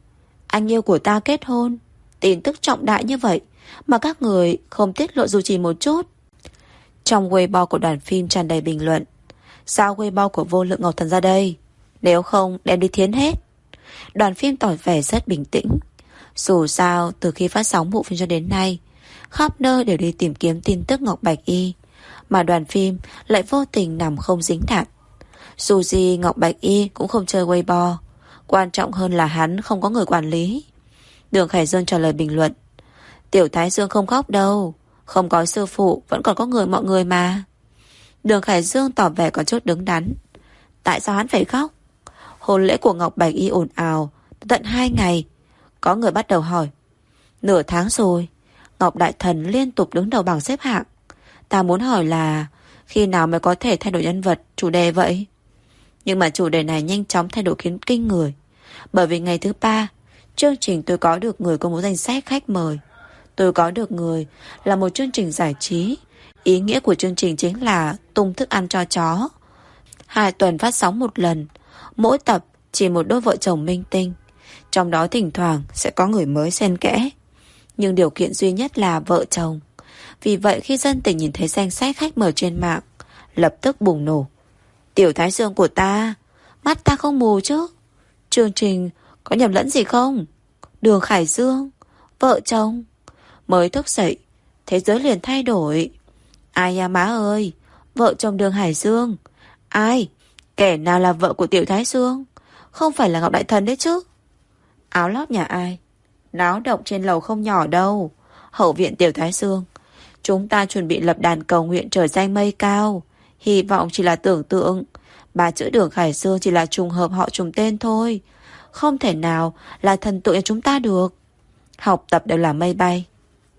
Anh yêu của ta kết hôn. Tin tức trọng đại như vậy Mà các người không tiết lộ dù chỉ một chút. Trong Weibo của đoàn phim tràn đầy bình luận. Sao Weibo của vô lượng Ngọc Thần ra đây? Nếu không, đem đi thiến hết. Đoàn phim tỏ vẻ rất bình tĩnh. Dù sao, từ khi phát sóng bộ phim cho đến nay, Khắp nơi đều đi tìm kiếm tin tức Ngọc Bạch Y, Mà đoàn phim lại vô tình nằm không dính đạn. Dù gì Ngọc Bạch Y cũng không chơi Weibo, Quan trọng hơn là hắn không có người quản lý. Đường Khải Dương trả lời bình luận, Tiểu Thái Dương không khóc đâu. Không có sư phụ Vẫn còn có người mọi người mà Đường Khải Dương tỏ vẻ có chút đứng đắn Tại sao hắn phải khóc Hôn lễ của Ngọc Bạch Y ồn ào Tận hai ngày Có người bắt đầu hỏi Nửa tháng rồi Ngọc Đại Thần liên tục đứng đầu bảng xếp hạng. Ta muốn hỏi là khi nào mới có thể thay đổi nhân vật, chủ đề vậy? Nhưng mà chủ đề này nhanh chóng thay đổi khiến kinh người. Bởi vì ngày thứ ba, chương trình tôi có được người công bố danh sách khách mời. Tôi có được người là một chương trình giải trí. Ý nghĩa của chương trình chính là tung thức ăn cho chó. Hai tuần phát sóng một lần. Mỗi tập chỉ một đôi vợ chồng minh tinh. Trong đó thỉnh thoảng sẽ có người mới xen kẽ. Nhưng điều kiện duy nhất là vợ chồng. Vì vậy khi dân tình nhìn thấy danh sách khách mời trên mạng, lập tức bùng nổ. Tiểu thái dương của ta, mắt ta không mù chứ. Chương trình có nhầm lẫn gì không? Đường Khải Dương, vợ chồng, mới thức dậy, thế giới liền thay đổi. Ai à má ơi, vợ chồng đường Hải Dương. Ai? Kẻ nào là vợ của Tiểu Thái Dương? Không phải là Ngọc Đại Thần đấy chứ? Áo lót nhà ai? Náo động trên lầu không nhỏ đâu. Hậu viện Tiểu Thái Dương. Chúng ta chuẩn bị lập đàn cầu nguyện trời danh mây cao. Hy vọng chỉ là tưởng tượng. Bà chữ đường Khải Dương chỉ là trùng hợp họ trùng tên thôi. Không thể nào là thần tượng chúng ta được. Học tập đều là mây bay.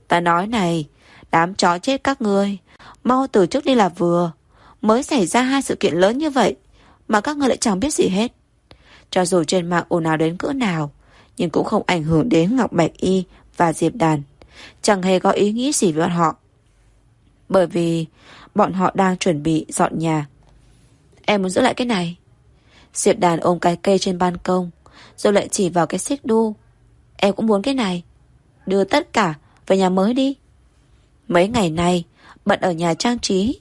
Ta nói này, đám chó chết các ngươi. Mau từ trước đi là vừa. Mới xảy ra hai sự kiện lớn như vậy. Mà các ngươi lại chẳng biết gì hết. Cho dù trên mạng ồn ào đến cỡ nào. Nhưng cũng không ảnh hưởng đến Ngọc Bạch Y và Diệp Đàn. Chẳng hề có ý nghĩ gì với bọn họ. Bởi vì bọn họ đang chuẩn bị dọn nhà. Em muốn giữ lại cái này. Diệp Đàn ôm cái cây trên ban công, rồi lại chỉ vào cái xích đu. Em cũng muốn cái này. Đưa tất cả về nhà mới đi. Mấy ngày nay, bận ở nhà trang trí.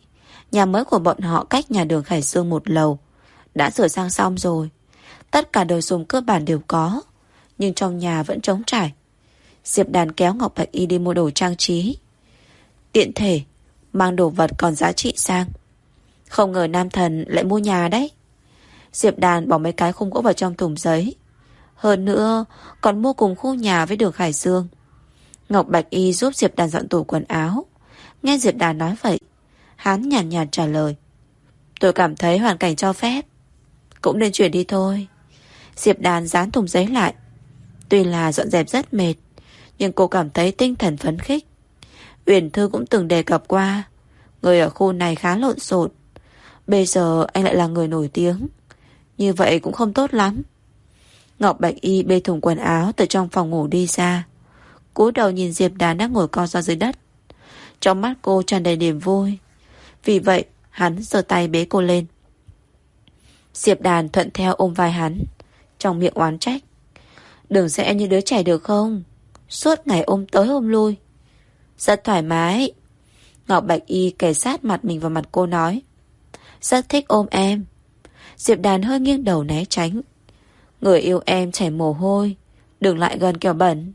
Nhà mới của bọn họ cách nhà đường Khải Dương một lầu. Đã sửa sang xong rồi. Tất cả đồ dùng cơ bản đều có. Nhưng trong nhà vẫn trống trải. Diệp đàn kéo Ngọc Bạch Y đi mua đồ trang trí. Tiện thể, mang đồ vật còn giá trị sang. Không ngờ nam thần lại mua nhà đấy. Diệp đàn bỏ mấy cái khung gỗ vào trong thùng giấy. Hơn nữa, còn mua cùng khu nhà với đường Khải Dương. Ngọc Bạch Y giúp Diệp đàn dọn tủ quần áo. Nghe Diệp đàn nói vậy, hắn nhàn nhạt, trả lời. Tôi cảm thấy hoàn cảnh cho phép. Cũng nên chuyển đi thôi. Diệp đàn dán thùng giấy lại. Tuy là dọn dẹp rất mệt, nhưng cô cảm thấy tinh thần phấn khích. Uyển Thư cũng từng đề cập qua. Người ở khu này khá lộn xộn. Bây giờ anh lại là người nổi tiếng. Như vậy cũng không tốt lắm. Ngọc Bạch Y bê thùng quần áo từ trong phòng ngủ đi ra cúi đầu nhìn Diệp Đàn đang ngồi co ra dưới đất. Trong mắt cô tràn đầy niềm vui. Vì vậy, hắn giơ tay bế cô lên. Diệp Đàn thuận theo ôm vai hắn. Trong miệng oán trách. Đừng sẽ như đứa trẻ được không? Suốt ngày ôm tới ôm lui. Rất thoải mái. Ngọc Bạch Y kề sát mặt mình vào mặt cô nói. Rất thích ôm em. Diệp Đàn hơi nghiêng đầu né tránh. Người yêu em chảy mồ hôi. Đừng lại gần kẻo bẩn.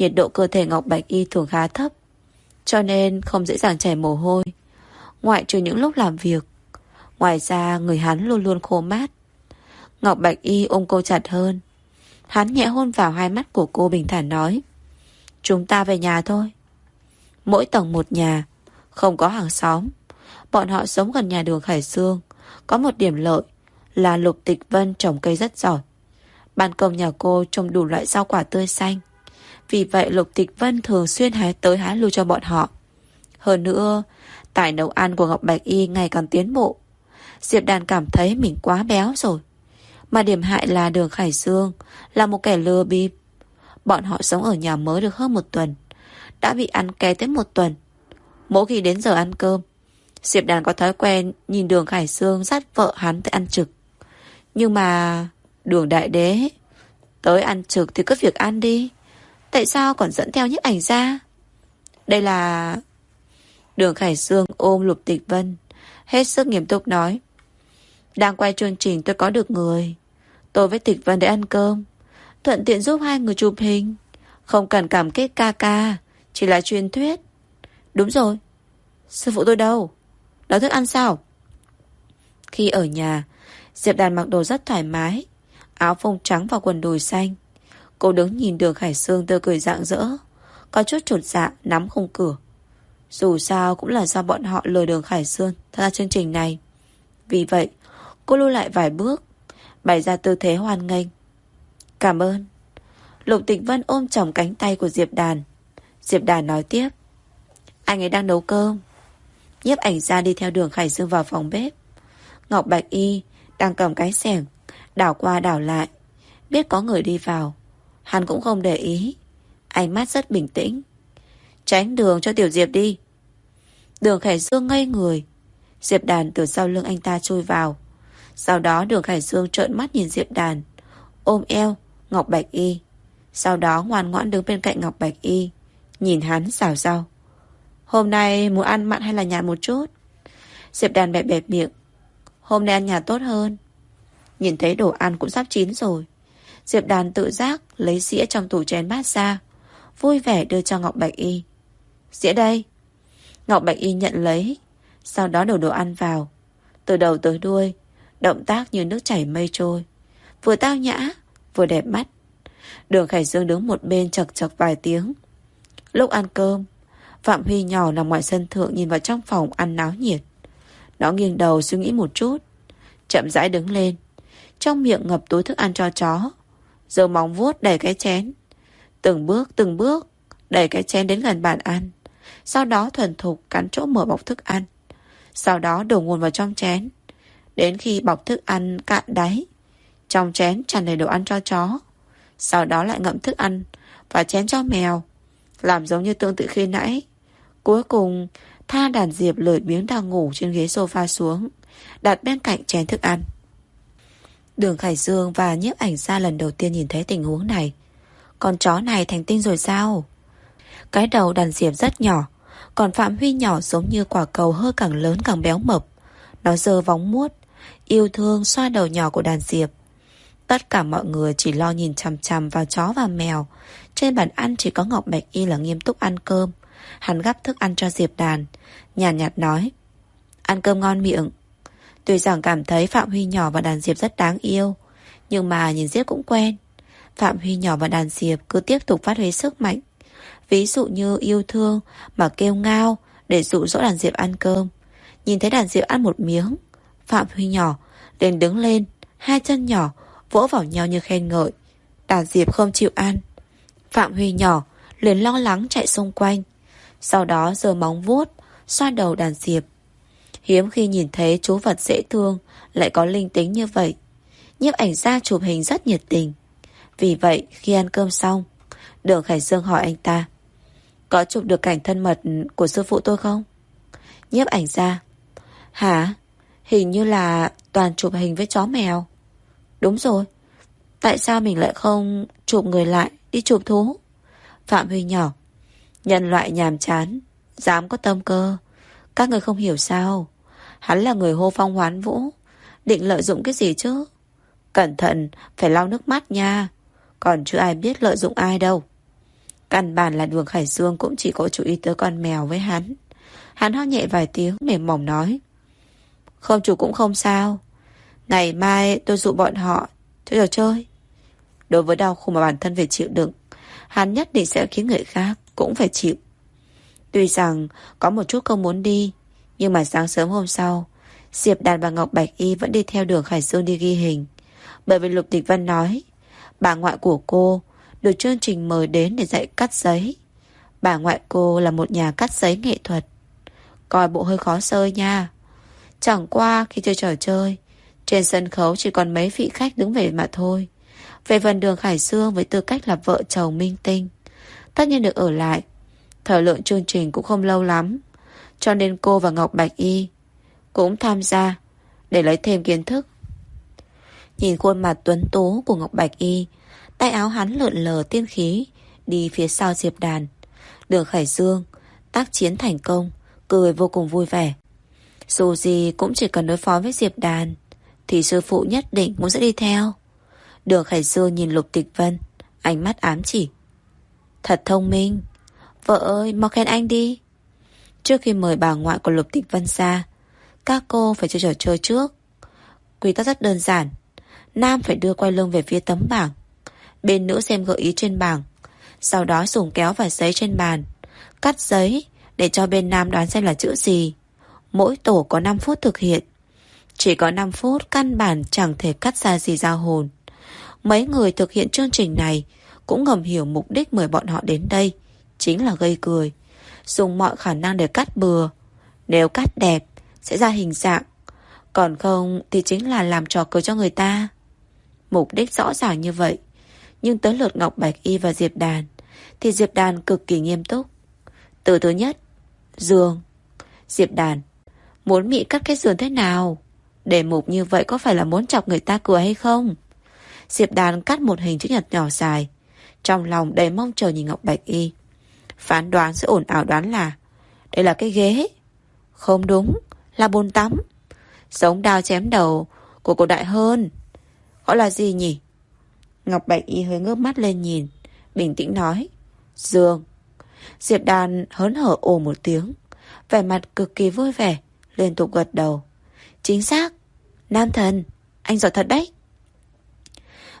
Nhiệt độ cơ thể Ngọc Bạch Y thường khá thấp. Cho nên không dễ dàng chảy mồ hôi. Ngoại trừ những lúc làm việc. Ngoài ra người hắn luôn luôn khô mát. Ngọc Bạch Y ôm cô chặt hơn. Hắn nhẹ hôn vào hai mắt của cô bình thản nói. Chúng ta về nhà thôi. Mỗi tầng một nhà, không có hàng xóm. Bọn họ sống gần nhà đường Khải Sương. Có một điểm lợi là Lục Tịch Vân trồng cây rất giỏi. Ban công nhà cô trồng đủ loại rau quả tươi xanh. Vì vậy Lục Tịch Vân thường xuyên hái tới hái lui cho bọn họ. Hơn nữa, tài nấu ăn của Ngọc Bạch Y ngày càng tiến bộ. Diệp Đàn cảm thấy mình quá béo rồi. Mà điểm hại là đường Khải Dương là một kẻ lừa bịp. Bọn họ sống ở nhà mới được hơn một tuần. Đã bị ăn ké tới một tuần. Mỗi khi đến giờ ăn cơm, Diệp Đàn có thói quen nhìn đường Khải Dương dắt vợ hắn tới ăn trực. Nhưng mà... Đường đại đế... Tới ăn trực thì cứ việc ăn đi. Tại sao còn dẫn theo nhiếp ảnh ra? Đây là... Đường Khải Dương ôm Lục Tịch Vân. Hết sức nghiêm túc nói. Đang quay chương trình tôi có được người. Tôi với Tịch Vân để ăn cơm. Thuận tiện giúp hai người chụp hình. Không cần cảm kích ca ca. Chỉ là truyền thuyết. Đúng rồi. Sư phụ tôi đâu? Đó thức ăn sao? Khi ở nhà, Diệp Đàn mặc đồ rất thoải mái. Áo phông trắng và quần đùi xanh. Cô đứng nhìn đường Khải Sương tươi cười rạng rỡ. Có chút trột dạ nắm khung cửa. Dù sao cũng là do bọn họ lừa đường Khải Sương tham gia chương trình này. Vì vậy, cô lưu lại vài bước, bày ra tư thế hoan nghênh. Cảm ơn. Lục Tịch Vân ôm chồng cánh tay của Diệp Đàn. Diệp Đàn nói tiếp. Anh ấy đang nấu cơm. Nhiếp ảnh ra đi theo đường Khải Dương vào phòng bếp. Ngọc Bạch Y đang cầm cái xẻng, đảo qua đảo lại. Biết có người đi vào. Hắn cũng không để ý. Ánh mắt rất bình tĩnh. Tránh đường cho Tiểu Diệp đi. Đường Khải Dương ngây người. Diệp Đàn từ sau lưng anh ta trôi vào. Sau đó đường Khải Dương trợn mắt nhìn Diệp Đàn. Ôm eo, Ngọc Bạch Y. Sau đó ngoan ngoãn đứng bên cạnh Ngọc Bạch Y. Nhìn hắn xào rau. Hôm nay muốn ăn mặn hay là nhạt một chút? Diệp Đàn bẹp bẹp miệng. Hôm nay ăn nhà tốt hơn. Nhìn thấy đồ ăn cũng sắp chín rồi. Diệp Đàn tự giác lấy dĩa trong tủ chén bát ra. Vui vẻ đưa cho Ngọc Bạch Y. Dĩa đây. Ngọc Bạch Y nhận lấy. Sau đó đổ đồ ăn vào. Từ đầu tới đuôi. Động tác như nước chảy mây trôi. Vừa tao nhã, vừa đẹp mắt. Đường Khải Dương đứng một bên chật chật vài tiếng. Lúc ăn cơm, Phạm Huy nhỏ nằm ngoài sân thượng nhìn vào trong phòng ăn náo nhiệt. Nó nghiêng đầu suy nghĩ một chút. Chậm rãi đứng lên. Trong miệng ngập túi thức ăn cho chó. Giờ móng vuốt đẩy cái chén. Từng bước từng bước đẩy cái chén đến gần bàn ăn. Sau đó thuần thục cắn chỗ mở bọc thức ăn. Sau đó đổ nguồn vào trong chén. Đến khi bọc thức ăn cạn đáy. Trong chén tràn đầy đồ ăn cho chó. Sau đó lại ngậm thức ăn và chén cho mèo. Làm giống như tương tự khi nãy. Cuối cùng, tha đàn diệp lười biếng đang ngủ trên ghế sofa xuống. Đặt bên cạnh chén thức ăn. Đường Khải Dương và nhiếp ảnh ra lần đầu tiên nhìn thấy tình huống này. Con chó này thành tinh rồi sao? Cái đầu đàn diệp rất nhỏ, còn Phạm Huy nhỏ giống như quả cầu hơi càng lớn càng béo mập. Nó dơ vóng muốt, yêu thương xoa đầu nhỏ của đàn diệp. Tất cả mọi người chỉ lo nhìn chằm chằm vào chó và mèo. Trên bàn ăn chỉ có Ngọc Bạch Y là nghiêm túc ăn cơm. Hắn gắp thức ăn cho Diệp Đàn. Nhàn nhạt, nhạt nói. Ăn cơm ngon miệng. Tuy rằng cảm thấy Phạm Huy nhỏ và đàn Diệp rất đáng yêu. Nhưng mà nhìn Diệp cũng quen. Phạm Huy nhỏ và đàn Diệp cứ tiếp tục phát huy sức mạnh. Ví dụ như yêu thương mà kêu ngao để dụ dỗ đàn Diệp ăn cơm. Nhìn thấy đàn Diệp ăn một miếng. Phạm Huy nhỏ liền đứng lên, hai chân nhỏ vỗ vào nhau như khen ngợi. Đàn Diệp không chịu ăn. Phạm Huy nhỏ liền lo lắng chạy xung quanh. Sau đó giơ móng vuốt, xoa đầu đàn Diệp. Hiếm khi nhìn thấy chú vật dễ thương lại có linh tính như vậy. Nhiếp ảnh ra chụp hình rất nhiệt tình. Vì vậy, khi ăn cơm xong, Đường Khải Dương hỏi anh ta. Có chụp được cảnh thân mật của sư phụ tôi không? Nhiếp ảnh ra. Hả? Hình như là toàn chụp hình với chó mèo. Đúng rồi. Tại sao mình lại không chụp người lại đi chụp thú? Phạm Huy nhỏ. Nhân loại nhàm chán. Dám có tâm cơ. Các người không hiểu sao. Hắn là người hô phong hoán vũ. Định lợi dụng cái gì chứ? Cẩn thận, phải lau nước mắt nha. Còn chưa ai biết lợi dụng ai đâu. Căn bản là đường Khải Dương cũng chỉ có chú ý tới con mèo với hắn. Hắn ho nhẹ vài tiếng mềm mỏng nói. Không chủ cũng không sao. Ngày mai tôi dụ bọn họ chơi trò chơi. Đối với đau khổ mà bản thân phải chịu đựng, hắn nhất định sẽ khiến người khác cũng phải chịu. Tuy rằng có một chút không muốn đi, nhưng mà sáng sớm hôm sau, Diệp Đàn và Ngọc Bạch Y vẫn đi theo đường Khải Dương đi ghi hình. Bởi vì Lục Tịch Vân nói, bà ngoại của cô được chương trình mời đến để dạy cắt giấy. Bà ngoại cô là một nhà cắt giấy nghệ thuật. Coi bộ hơi khó sơi nha. Chẳng qua khi chơi trò chơi, trên sân khấu chỉ còn mấy vị khách đứng về mà thôi. Về phần đường Khải Dương với tư cách là vợ chồng minh tinh. Tất nhiên được ở lại. Thời lượng chương trình cũng không lâu lắm. Cho nên cô và Ngọc Bạch Y cũng tham gia để lấy thêm kiến thức. Nhìn khuôn mặt tuấn tú của Ngọc Bạch Y, tay áo hắn lượn lờ tiên khí, đi phía sau Diệp Đàn. Đường Khải Dương, tác chiến thành công, cười vô cùng vui vẻ. Dù gì cũng chỉ cần đối phó với Diệp Đàn, thì sư phụ nhất định cũng sẽ đi theo. Đường Khải Dương nhìn Lục Tịch Vân, ánh mắt ám chỉ. Thật thông minh. Vợ ơi, mau khen anh đi. Trước khi mời bà ngoại của Lục Tịch Vân ra, các cô phải chơi trò chơi trước. Quy tắc rất đơn giản. Nam phải đưa quay lưng về phía tấm bảng. Bên nữ xem gợi ý trên bảng. Sau đó dùng kéo và giấy trên bàn. Cắt giấy để cho bên nam đoán xem là chữ gì. Mỗi tổ có 5 phút thực hiện. Chỉ có 5 phút căn bản chẳng thể cắt ra gì ra hồn. Mấy người thực hiện chương trình này cũng ngầm hiểu mục đích mời bọn họ đến đây chính là gây cười. Dùng mọi khả năng để cắt bừa. Nếu cắt đẹp, sẽ ra hình dạng. Còn không thì chính là làm trò cười cho người ta. Mục đích rõ ràng như vậy. Nhưng tới lượt Ngọc Bạch Y và Diệp Đàn thì Diệp Đàn cực kỳ nghiêm túc. Từ thứ nhất, giường. Diệp Đàn, muốn mỹ cắt cái giường thế nào? Để mục như vậy có phải là muốn chọc người ta cười hay không? Diệp Đàn cắt một hình chữ nhật nhỏ dài. Trong lòng đầy mong chờ nhìn Ngọc Bạch Y. Phán đoán sẽ ổn ảo đoán là Đây là cái ghế. Không đúng, là bồn tắm. Giống đao chém đầu của cổ đại hơn. Gọi là gì nhỉ? Ngọc Bạch Y hơi ngước mắt lên nhìn. Bình tĩnh nói. Dương. Diệp Đàn hớn hở ồ một tiếng. Vẻ mặt cực kỳ vui vẻ. Liên tục gật đầu. Chính xác. Nam thần. Anh giỏi thật đấy.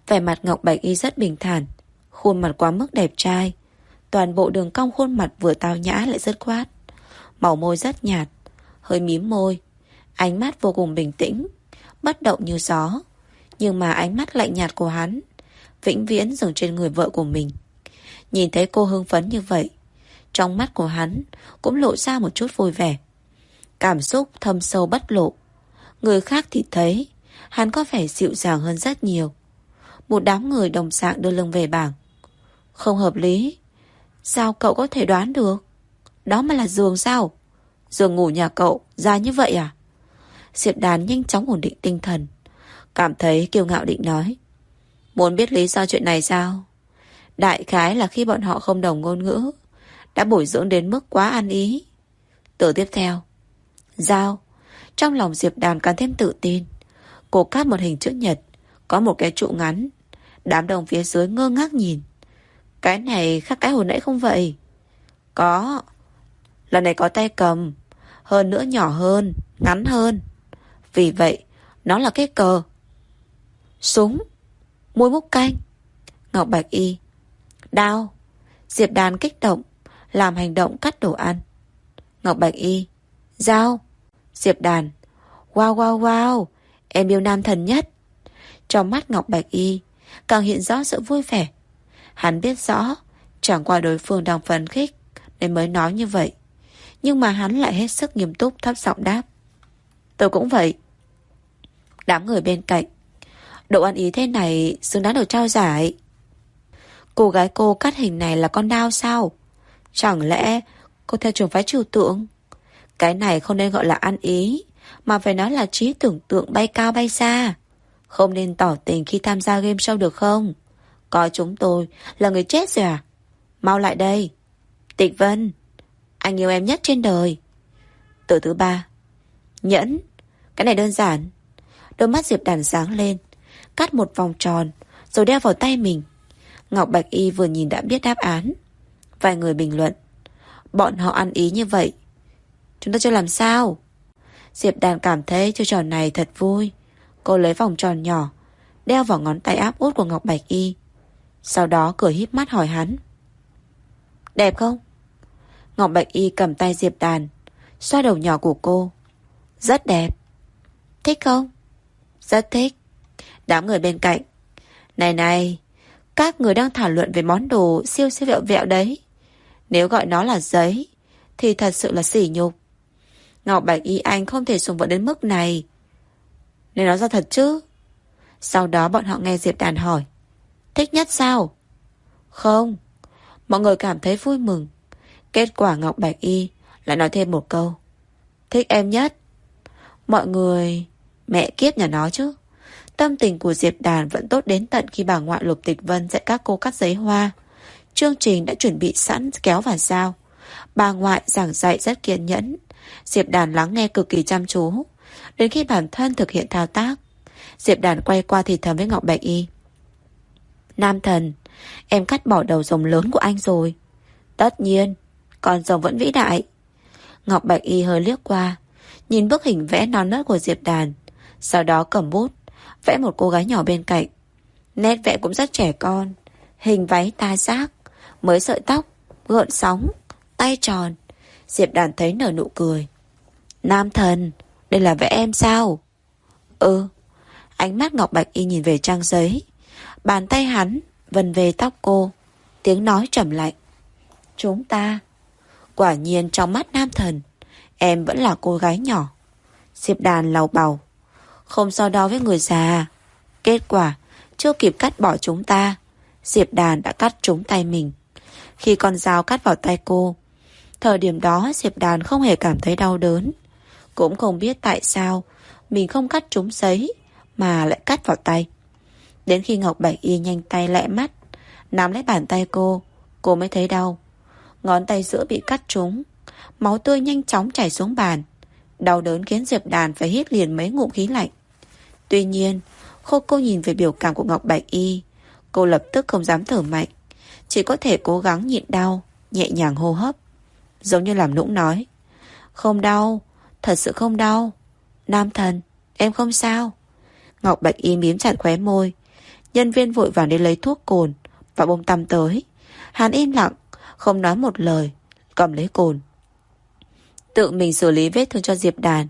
Vẻ mặt Ngọc Bạch Y rất bình thản. Khuôn mặt quá mức đẹp trai. Toàn bộ đường cong khuôn mặt vừa tao nhã lại rất khoát. Màu môi rất nhạt. Hơi mím môi. Ánh mắt vô cùng bình tĩnh. Bất động như gió. Nhưng mà ánh mắt lạnh nhạt của hắn vĩnh viễn dừng trên người vợ của mình. Nhìn thấy cô hưng phấn như vậy, trong mắt của hắn cũng lộ ra một chút vui vẻ. Cảm xúc thâm sâu bất lộ. Người khác thì thấy hắn có vẻ dịu dàng hơn rất nhiều. Một đám người đồng dạng đưa lưng về bảng. Không hợp lý. Sao cậu có thể đoán được? Đó mà là giường sao? Giường ngủ nhà cậu ra như vậy à? Diệp đàn nhanh chóng ổn định tinh thần. Cảm thấy kiêu ngạo định nói. Muốn biết lý do chuyện này sao? Đại khái là khi bọn họ không đồng ngôn ngữ, đã bồi dưỡng đến mức quá ăn ý. Từ tiếp theo, Giao, trong lòng Diệp Đàn càng thêm tự tin. Cô cắt một hình chữ nhật, có một cái trụ ngắn. Đám đồng phía dưới ngơ ngác nhìn. Cái này khác cái hồi nãy không vậy? Có. Lần này có tay cầm. Hơn nữa nhỏ hơn, ngắn hơn. Vì vậy, nó là cái cờ. Súng muối múc canh. Ngọc Bạch Y. Đao. Diệp Đàn kích động, làm hành động cắt đồ ăn. Ngọc Bạch Y. Dao. Diệp Đàn. Wow wow wow, em yêu nam thần nhất. Trong mắt Ngọc Bạch Y, càng hiện rõ sự vui vẻ. Hắn biết rõ, chẳng qua đối phương đang phấn khích, nên mới nói như vậy. Nhưng mà hắn lại hết sức nghiêm túc thấp giọng đáp. Tôi cũng vậy. Đám người bên cạnh Độ ăn ý thế này xứng đáng được trao giải. Cô gái cô cắt hình này là con đao sao? Chẳng lẽ cô theo trường phái trừu tượng? Cái này không nên gọi là ăn ý, mà phải nói là trí tưởng tượng bay cao bay xa. Không nên tỏ tình khi tham gia game show được không? Coi chúng tôi là người chết rồi à? Mau lại đây. Tịch Vân, anh yêu em nhất trên đời. Từ thứ ba, nhẫn, cái này đơn giản. Đôi mắt Diệp Đàn sáng lên cắt một vòng tròn, rồi đeo vào tay mình. Ngọc Bạch Y vừa nhìn đã biết đáp án. Vài người bình luận. Bọn họ ăn ý như vậy. Chúng ta chưa làm sao? Diệp Đàn cảm thấy chơi trò này thật vui. Cô lấy vòng tròn nhỏ, đeo vào ngón tay áp út của Ngọc Bạch Y. Sau đó cười híp mắt hỏi hắn. Đẹp không? Ngọc Bạch Y cầm tay Diệp Đàn, xoa đầu nhỏ của cô. Rất đẹp. Thích không? Rất thích. Đám người bên cạnh. Này này, các người đang thảo luận về món đồ siêu siêu vẹo vẹo đấy. Nếu gọi nó là giấy, thì thật sự là sỉ nhục. Ngọc Bạch Y Anh không thể sùng vợ đến mức này. Nên nói ra thật chứ. Sau đó bọn họ nghe Diệp Đàn hỏi. Thích nhất sao? Không. Mọi người cảm thấy vui mừng. Kết quả Ngọc Bạch Y lại nói thêm một câu. Thích em nhất. Mọi người... Mẹ kiếp nhà nó chứ. Tâm tình của Diệp Đàn vẫn tốt đến tận khi bà ngoại Lục Tịch Vân dạy các cô cắt giấy hoa. Chương trình đã chuẩn bị sẵn kéo và dao. Bà ngoại giảng dạy rất kiên nhẫn. Diệp Đàn lắng nghe cực kỳ chăm chú. Đến khi bản thân thực hiện thao tác, Diệp Đàn quay qua thì thầm với Ngọc Bạch Y. Nam thần, em cắt bỏ đầu rồng lớn của anh rồi. Tất nhiên, con rồng vẫn vĩ đại. Ngọc Bạch Y hơi liếc qua, nhìn bức hình vẽ non nớt của Diệp Đàn, sau đó cầm bút, vẽ một cô gái nhỏ bên cạnh. Nét vẽ cũng rất trẻ con, hình váy ta giác, mới sợi tóc, gợn sóng, tay tròn. Diệp đàn thấy nở nụ cười. Nam thần, đây là vẽ em sao? Ừ. Ánh mắt Ngọc Bạch Y nhìn về trang giấy. Bàn tay hắn vần về tóc cô. Tiếng nói trầm lạnh. Chúng ta. Quả nhiên trong mắt nam thần, em vẫn là cô gái nhỏ. Diệp đàn lầu bầu. Không so đo với người già. Kết quả, chưa kịp cắt bỏ chúng ta. Diệp đàn đã cắt trúng tay mình. Khi con dao cắt vào tay cô, thời điểm đó Diệp đàn không hề cảm thấy đau đớn. Cũng không biết tại sao mình không cắt trúng giấy mà lại cắt vào tay. Đến khi Ngọc Bạch Y nhanh tay lẹ mắt, nắm lấy bàn tay cô, cô mới thấy đau. Ngón tay giữa bị cắt trúng, máu tươi nhanh chóng chảy xuống bàn. Đau đớn khiến Diệp Đàn phải hít liền mấy ngụm khí lạnh. Tuy nhiên, khô cô nhìn về biểu cảm của Ngọc Bạch Y, cô lập tức không dám thở mạnh, chỉ có thể cố gắng nhịn đau, nhẹ nhàng hô hấp. Giống như làm nũng nói. Không đau, thật sự không đau. Nam thần, em không sao. Ngọc Bạch Y miếm chặt khóe môi. Nhân viên vội vàng đi lấy thuốc cồn và bông tăm tới. Hắn im lặng, không nói một lời, cầm lấy cồn. Tự mình xử lý vết thương cho Diệp Đàn.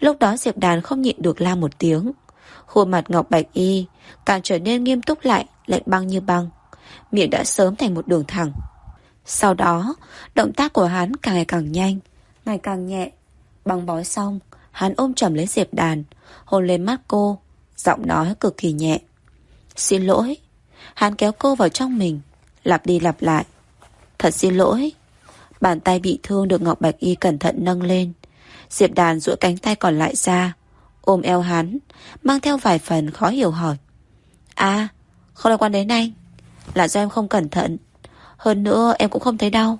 Lúc đó Diệp Đàn không nhịn được la một tiếng. Khuôn mặt Ngọc Bạch Y càng trở nên nghiêm túc lại, lạnh băng như băng. Miệng đã sớm thành một đường thẳng. Sau đó, động tác của hắn càng ngày càng nhanh, ngày càng nhẹ. Băng bó xong, hắn ôm chầm lấy Diệp Đàn, hôn lên mắt cô, giọng nói cực kỳ nhẹ. Xin lỗi. Hắn kéo cô vào trong mình, lặp đi lặp lại. Thật xin lỗi. Bàn tay bị thương được Ngọc Bạch Y cẩn thận nâng lên. Diệp Đàn duỗi cánh tay còn lại ra, ôm eo hắn, mang theo vài phần khó hiểu hỏi. À, không liên quan đến anh. Là do em không cẩn thận. Hơn nữa em cũng không thấy đau.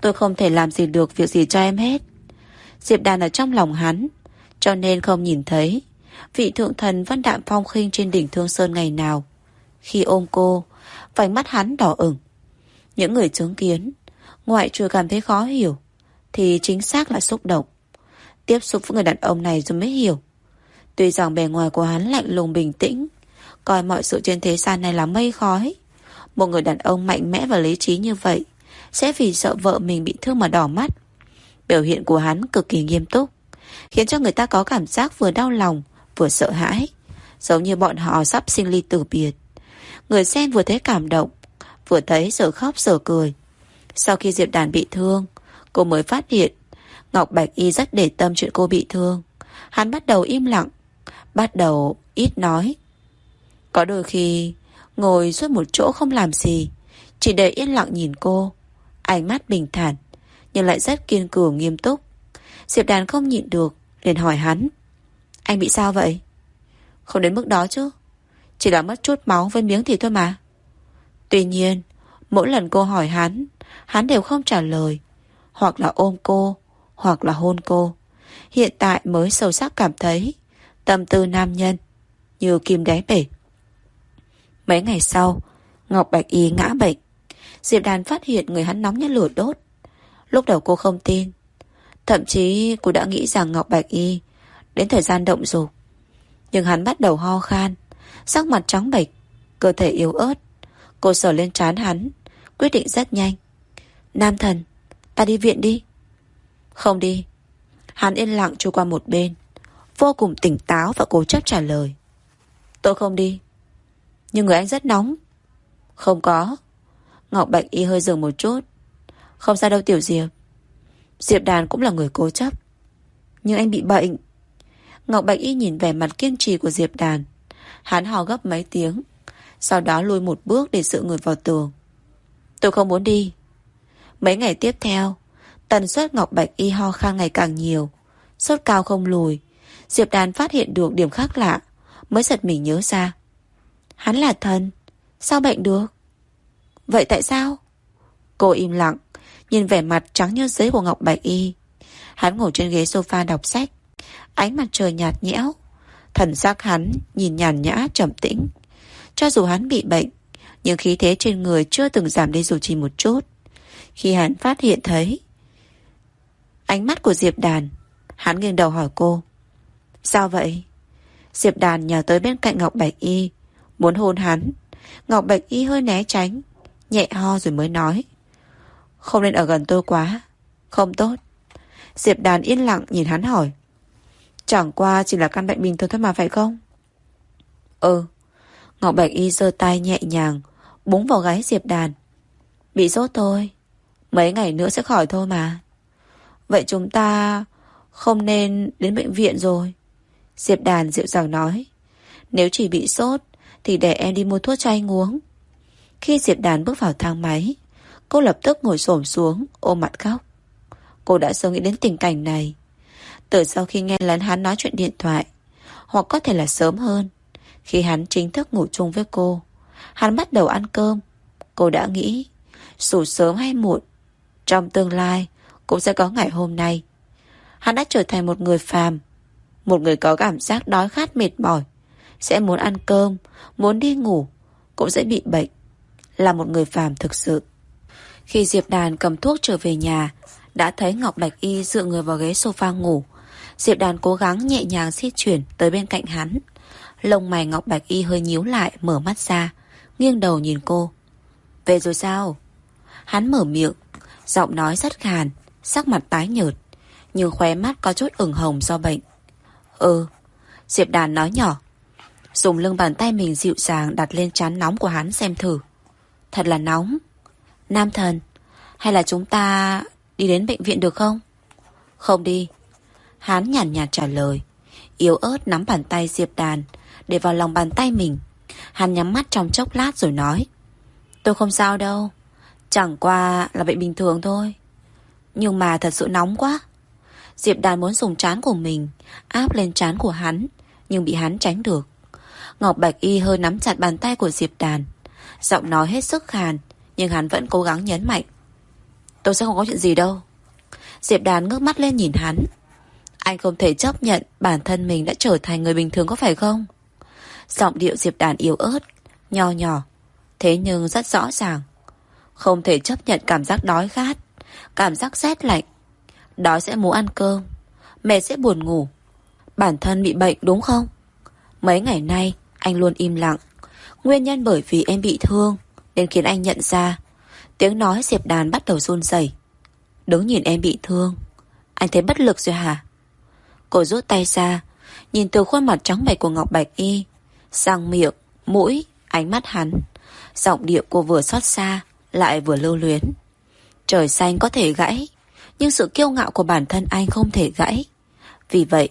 Tôi không thể làm gì được việc gì cho em hết. Diệp Đàn ở trong lòng hắn, cho nên không nhìn thấy. Vị thượng thần văn đạm phong khinh trên đỉnh Thương Sơn ngày nào. Khi ôm cô, vành mắt hắn đỏ ửng. Những người chứng kiến, ngoại trừ cảm thấy khó hiểu, thì chính xác là xúc động. Tiếp xúc với người đàn ông này rồi mới hiểu. Tuy rằng bề ngoài của hắn lạnh lùng bình tĩnh, coi mọi sự trên thế gian này là mây khói. Một người đàn ông mạnh mẽ và lý trí như vậy, sẽ vì sợ vợ mình bị thương mà đỏ mắt. Biểu hiện của hắn cực kỳ nghiêm túc, khiến cho người ta có cảm giác vừa đau lòng, vừa sợ hãi, giống như bọn họ sắp sinh ly tử biệt. Người xem vừa thấy cảm động, vừa thấy sợ khóc sợ cười. Sau khi Diệp Đàn bị thương, cô mới phát hiện Ngọc Bạch Y rất để tâm chuyện cô bị thương. Hắn bắt đầu im lặng, bắt đầu ít nói. Có đôi khi ngồi suốt một chỗ không làm gì, chỉ để yên lặng nhìn cô. Ánh mắt bình thản, nhưng lại rất kiên cường nghiêm túc. Diệp Đàn không nhịn được, liền hỏi hắn. Anh bị sao vậy? Không đến mức đó chứ. Chỉ là mất chút máu với miếng thịt thôi mà. Tuy nhiên, mỗi lần cô hỏi hắn, hắn đều không trả lời. Hoặc là ôm cô, hoặc là hôn cô. Hiện tại mới sâu sắc cảm thấy tâm tư nam nhân như kim đáy bể. Mấy ngày sau, Ngọc Bạch Y ngã bệnh. Diệp Đàn phát hiện người hắn nóng như lửa đốt. Lúc đầu cô không tin. Thậm chí cô đã nghĩ rằng Ngọc Bạch Y đến thời gian động dục. Nhưng hắn bắt đầu ho khan, sắc mặt trắng bệch, cơ thể yếu ớt. Cô sở lên trán hắn, quyết định rất nhanh. Nam thần, ta đi viện đi. Không đi. Hắn yên lặng trôi qua một bên, vô cùng tỉnh táo và cố chấp trả lời. Tôi không đi. Nhưng người anh rất nóng. Không có. Ngọc Bạch Y hơi dừng một chút. Không sao đâu Tiểu Diệp. Diệp Đàn cũng là người cố chấp. Nhưng anh bị bệnh. Ngọc Bạch Y nhìn vẻ mặt kiên trì của Diệp Đàn. Hắn hò gấp mấy tiếng. Sau đó lùi một bước để sự người vào tường. Tôi không muốn đi. Mấy ngày tiếp theo, tần suất Ngọc Bạch Y ho khan ngày càng nhiều. Sốt cao không lùi. Diệp Đàn phát hiện được điểm khác lạ. Mới giật mình nhớ ra. Hắn là thần. Sao bệnh được? Vậy tại sao? Cô im lặng, nhìn vẻ mặt trắng như giấy của Ngọc Bạch Y. Hắn ngồi trên ghế sofa đọc sách. Ánh mặt trời nhạt nhẽo. Thần sắc hắn nhìn nhàn nhã trầm tĩnh. Cho dù hắn bị bệnh, nhưng khí thế trên người chưa từng giảm đi dù chỉ một chút. Khi hắn phát hiện thấy ánh mắt của Diệp Đàn, hắn nghiêng đầu hỏi cô. Sao vậy? Diệp Đàn nhào tới bên cạnh Ngọc Bạch Y, muốn hôn hắn. Ngọc Bạch Y hơi né tránh, nhẹ ho rồi mới nói. Không nên ở gần tôi quá, không tốt. Diệp Đàn yên lặng nhìn hắn hỏi. Chẳng qua chỉ là căn bệnh bình thường thôi mà phải không? Ừ. Ngọc Bạch Y giơ tay nhẹ nhàng, búng vào gáy Diệp Đàn. Bị sốt thôi. Mấy ngày nữa sẽ khỏi thôi mà. Vậy chúng ta không nên đến bệnh viện rồi. Diệp Đàn dịu dàng nói. Nếu chỉ bị sốt thì để em đi mua thuốc cho anh uống. Khi Diệp Đàn bước vào thang máy, cô lập tức ngồi xổm xuống, ôm mặt khóc. Cô đã sớm nghĩ đến tình cảnh này. Từ sau khi nghe lén hắn nói chuyện điện thoại, hoặc có thể là sớm hơn, khi hắn chính thức ngủ chung với cô, hắn bắt đầu ăn cơm. Cô đã nghĩ, dù sớm hay muộn, trong tương lai cũng sẽ có ngày hôm nay. Hắn đã trở thành một người phàm, một người có cảm giác đói khát mệt mỏi, sẽ muốn ăn cơm, muốn đi ngủ, cũng sẽ bị bệnh. Là một người phàm thực sự. Khi Diệp Đàn cầm thuốc trở về nhà, đã thấy Ngọc Bạch Y dựa người vào ghế sofa ngủ. Diệp Đàn cố gắng nhẹ nhàng di chuyển tới bên cạnh hắn. Lông mày Ngọc Bạch Y hơi nhíu lại, mở mắt ra, nghiêng đầu nhìn cô. Về rồi sao? Hắn mở miệng, giọng nói rất khàn, sắc mặt tái nhợt, nhưng khóe mắt có chút ửng hồng do bệnh. Ừ, Diệp Đàn nói nhỏ. Dùng lưng bàn tay mình dịu dàng đặt lên trán nóng của hắn xem thử. Thật là nóng. Nam thần, hay là chúng ta đi đến bệnh viện được không? Không đi. Hắn nhàn nhạt, nhạt trả lời. Yếu ớt nắm bàn tay Diệp Đàn để vào lòng bàn tay mình. Hắn nhắm mắt trong chốc lát rồi nói. Tôi không sao đâu. Chẳng qua là bệnh bình thường thôi. Nhưng mà thật sự nóng quá. Diệp Đàn muốn dùng chán của mình áp lên chán của hắn, nhưng bị hắn tránh được. Ngọc Bạch Y hơi nắm chặt bàn tay của Diệp Đàn. Giọng nói hết sức khàn, nhưng hắn vẫn cố gắng nhấn mạnh. Tôi sẽ không có chuyện gì đâu. Diệp Đàn ngước mắt lên nhìn hắn. Anh không thể chấp nhận bản thân mình đã trở thành người bình thường có phải không? Giọng điệu Diệp Đàn yếu ớt, nho nhỏ, thế nhưng rất rõ ràng. Không thể chấp nhận cảm giác đói khát, cảm giác rét lạnh. Đói sẽ muốn ăn cơm, mẹ sẽ buồn ngủ. Bản thân bị bệnh đúng không? Mấy ngày nay, anh luôn im lặng. Nguyên nhân bởi vì em bị thương, nên khiến anh nhận ra. Tiếng nói Diệp Đàn bắt đầu run rẩy. Đứng nhìn em bị thương, anh thấy bất lực rồi hả? Cô rút tay ra, nhìn từ khuôn mặt trắng bệch của Ngọc Bạch Y, sang miệng, mũi, ánh mắt hắn. Giọng điệu cô vừa xót xa, lại vừa lưu luyến. Trời xanh có thể gãy, nhưng sự kiêu ngạo của bản thân anh không thể gãy. Vì vậy,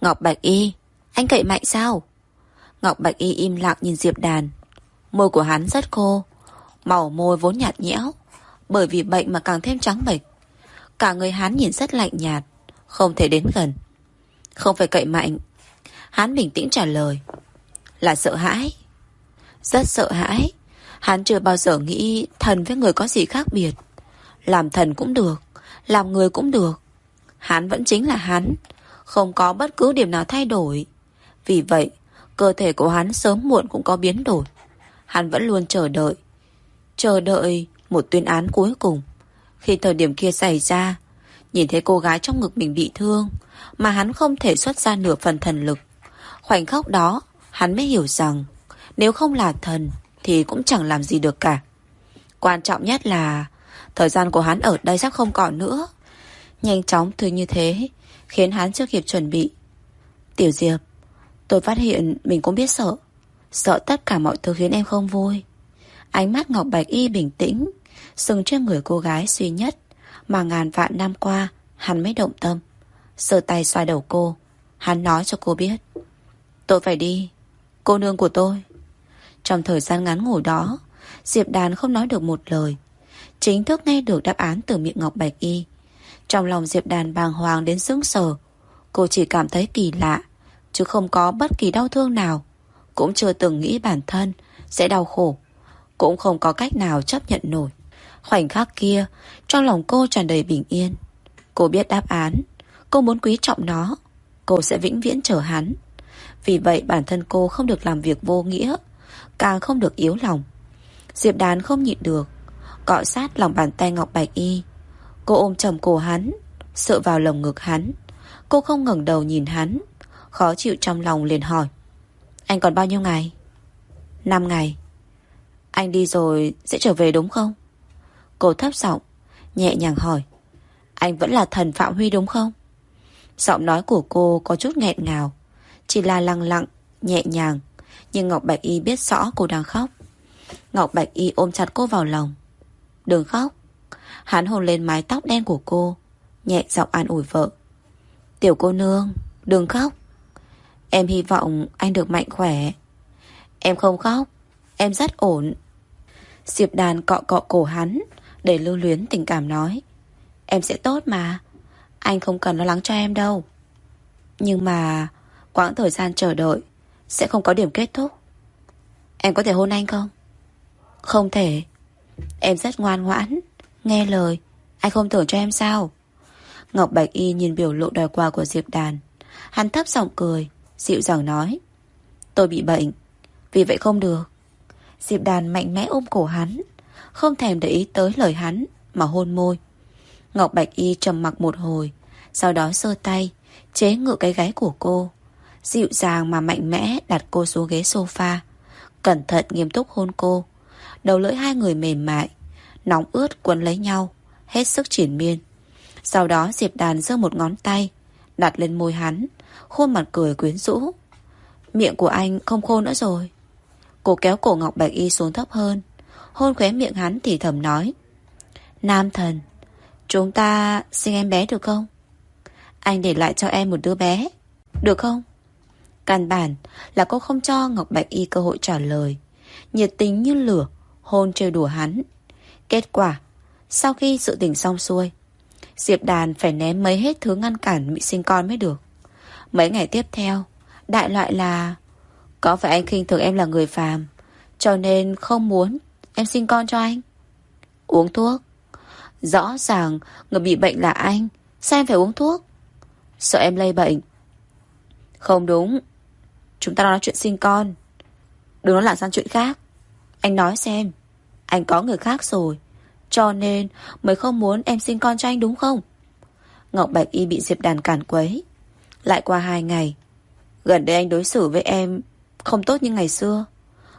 Ngọc Bạch Y, anh cậy mạnh sao? Ngọc Bạch Y im lặng nhìn Diệp Đàn. Môi của hắn rất khô, màu môi vốn nhạt nhẽo, bởi vì bệnh mà càng thêm trắng bệch. Cả người hắn nhìn rất lạnh nhạt, không thể đến gần. Không phải cậy mạnh. Hắn bình tĩnh trả lời. Là sợ hãi. Rất sợ hãi. Hắn chưa bao giờ nghĩ thần với người có gì khác biệt. Làm thần cũng được, làm người cũng được. Hắn vẫn chính là hắn, không có bất cứ điểm nào thay đổi. Vì vậy, cơ thể của hắn sớm muộn cũng có biến đổi. Hắn vẫn luôn chờ đợi. Chờ đợi một tuyên án cuối cùng. Khi thời điểm kia xảy ra, nhìn thấy cô gái trong ngực mình bị thương, mà hắn không thể xuất ra nửa phần thần lực. Khoảnh khắc đó, hắn mới hiểu rằng nếu không là thần thì cũng chẳng làm gì được cả. Quan trọng nhất là thời gian của hắn ở đây sắp không còn nữa. Nhanh chóng thứ như thế khiến hắn chưa kịp chuẩn bị. Tiểu Diệp, tôi phát hiện mình cũng biết sợ. Sợ tất cả mọi thứ khiến em không vui. Ánh mắt Ngọc Bạch Y bình tĩnh, sừng trên người cô gái duy nhất mà ngàn vạn năm qua hắn mới động tâm. sờ tay xoa đầu cô, hắn nói cho cô biết. Tôi phải đi, cô nương của tôi. Trong thời gian ngắn ngủi đó, Diệp Đàn không nói được một lời. Chính thức nghe được đáp án từ miệng Ngọc Bạch Y. Trong lòng Diệp Đàn bàng hoàng đến sững sờ. Cô chỉ cảm thấy kỳ lạ, chứ không có bất kỳ đau thương nào. Cũng chưa từng nghĩ bản thân sẽ đau khổ. Cũng không có cách nào chấp nhận nổi. Khoảnh khắc kia, trong lòng cô tràn đầy bình yên. Cô biết đáp án, cô muốn quý trọng nó. Cô sẽ vĩnh viễn chờ hắn. Vì vậy bản thân cô không được làm việc vô nghĩa, càng không được yếu lòng. Diệp đàn không nhịn được, cọ sát lòng bàn tay Ngọc Bạch Y. Cô ôm chầm cổ hắn, sợ vào lồng ngực hắn. Cô không ngẩng đầu nhìn hắn, khó chịu trong lòng liền hỏi. Anh còn bao nhiêu ngày? Năm ngày. Anh đi rồi sẽ trở về đúng không? Cô thấp giọng, nhẹ nhàng hỏi. Anh vẫn là thần Phạm Huy đúng không? Giọng nói của cô có chút nghẹn ngào. Chỉ là lặng lặng, nhẹ nhàng. Nhưng Ngọc Bạch Y biết rõ cô đang khóc. Ngọc Bạch Y ôm chặt cô vào lòng. Đừng khóc. Hắn hôn lên mái tóc đen của cô Nhẹ giọng an ủi vợ Tiểu cô nương Đừng khóc Em hy vọng anh được mạnh khỏe Em không khóc Em rất ổn Diệp đàn cọ cọ cổ hắn để lưu luyến tình cảm nói. Em sẽ tốt mà. Anh không cần lo lắng cho em đâu. Nhưng mà Quãng thời gian chờ đợi Sẽ không có điểm kết thúc. Em có thể hôn anh không? Không thể. Em rất ngoan ngoãn, Nghe lời. Anh không tưởng cho em sao. Ngọc Bạch Y nhìn biểu lộ đòi quà của Diệp Đàn. Hắn thấp giọng cười, Dịu dàng nói, Tôi bị bệnh, Vì vậy không được. Diệp Đàn mạnh mẽ ôm cổ hắn. Không thèm để ý tới lời hắn, Mà hôn môi. Ngọc Bạch Y trầm mặc một hồi, Sau đó sơ tay, Chế ngự cái gáy của cô. Dịu dàng mà mạnh mẽ đặt cô xuống ghế sofa, Cẩn thận nghiêm túc hôn cô. Đầu lưỡi hai người mềm mại, Nóng ướt quấn lấy nhau, Hết sức triển miên. Sau đó Diệp Đàn giơ một ngón tay, Đặt lên môi hắn, Khuôn mặt cười quyến rũ. Miệng của anh không khô nữa rồi. Cô kéo cổ Ngọc Bạch Y xuống thấp hơn Hôn khóe miệng hắn thì thầm nói. Nam thần, Chúng ta sinh em bé được không? Anh để lại cho em một đứa bé. Được không? Căn bản là cô không cho Ngọc Bạch Y cơ hội trả lời. Nhiệt tình như lửa, Hôn trêu đùa hắn. Kết quả, Sau khi sự tình xong xuôi, Diệp Đàn phải ném mấy hết thứ ngăn cản mỹ sinh con mới được. Mấy ngày tiếp theo, Đại loại là, Có phải anh khinh thường em là người phàm, Cho nên không muốn Em sinh con cho anh. Uống thuốc. Rõ ràng, người bị bệnh là anh. Sao em phải uống thuốc? Sợ em lây bệnh. Không đúng. Chúng ta nói chuyện sinh con. Đừng nói là sang chuyện khác. Anh nói xem. Anh có người khác rồi. Cho nên, mới không muốn em sinh con cho anh đúng không? Ngọc Bạch Y bị Diệp Đàn cản quấy. Lại qua hai ngày. Gần đây anh đối xử với em Không tốt như ngày xưa.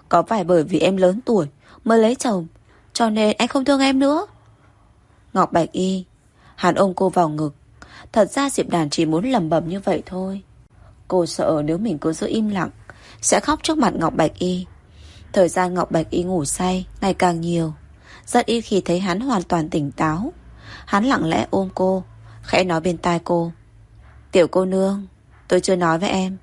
Có phải bởi vì em lớn tuổi Mới lấy chồng. Cho nên anh không thương em nữa. Ngọc Bạch Y, Hắn ôm cô vào ngực. Thật ra Diệp Đàn chỉ muốn lầm bầm như vậy thôi. Cô sợ nếu mình cứ giữ im lặng, Sẽ khóc trước mặt Ngọc Bạch Y. Thời gian Ngọc Bạch Y ngủ say Ngày càng nhiều, Rất ít khi thấy hắn hoàn toàn tỉnh táo. Hắn lặng lẽ ôm cô, Khẽ nói bên tai cô. Tiểu cô nương, Tôi chưa nói với em.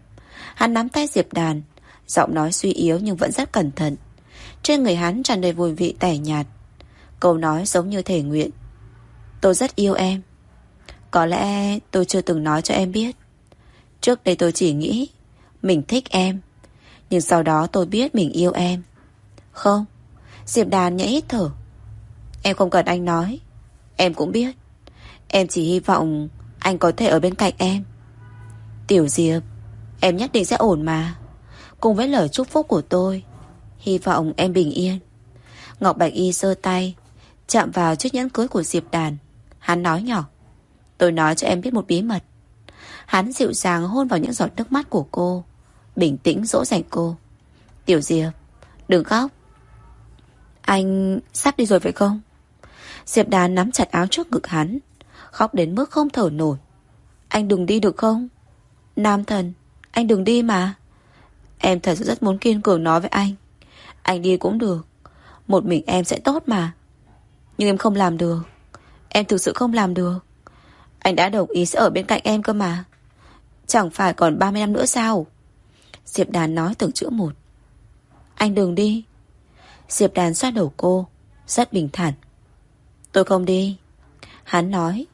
Hắn nắm tay Diệp Đàn, Giọng nói suy yếu nhưng vẫn rất cẩn thận. Trên người hắn tràn đầy mùi vị tẻ nhạt. Câu nói giống như thể nguyện. Tôi rất yêu em. Có lẽ tôi chưa từng nói cho em biết. Trước đây tôi chỉ nghĩ Mình thích em, Nhưng sau đó tôi biết mình yêu em. Không, Diệp Đàn nhảy hít thở. Em không cần anh nói. Em cũng biết. Em chỉ hy vọng anh có thể ở bên cạnh em. Tiểu Diệp, Em nhất định sẽ ổn mà. Cùng với lời chúc phúc của tôi Hy vọng em bình yên. Ngọc Bạch Y sơ tay, Chạm vào chiếc nhẫn cưới của Diệp Đàn. Hắn nói nhỏ, Tôi nói cho em biết một bí mật. Hắn dịu dàng hôn vào những giọt nước mắt của cô, Bình tĩnh dỗ dành cô. Tiểu Diệp, Đừng khóc. Anh sắp đi rồi phải không? Diệp Đàn nắm chặt áo trước ngực hắn, Khóc đến mức không thở nổi. Anh đừng đi được không? Nam thần, Anh đừng đi mà. Em thật sự rất muốn kiên cường nói với anh. Anh đi cũng được. Một mình em sẽ tốt mà. Nhưng em không làm được. Em thực sự không làm được. Anh đã đồng ý sẽ ở bên cạnh em cơ mà. Chẳng phải còn 30 năm nữa sao? Diệp Đàn nói từng chữ một. Anh đừng đi. Diệp Đàn xoa đầu cô, Rất bình thản. Tôi không đi. Hắn nói.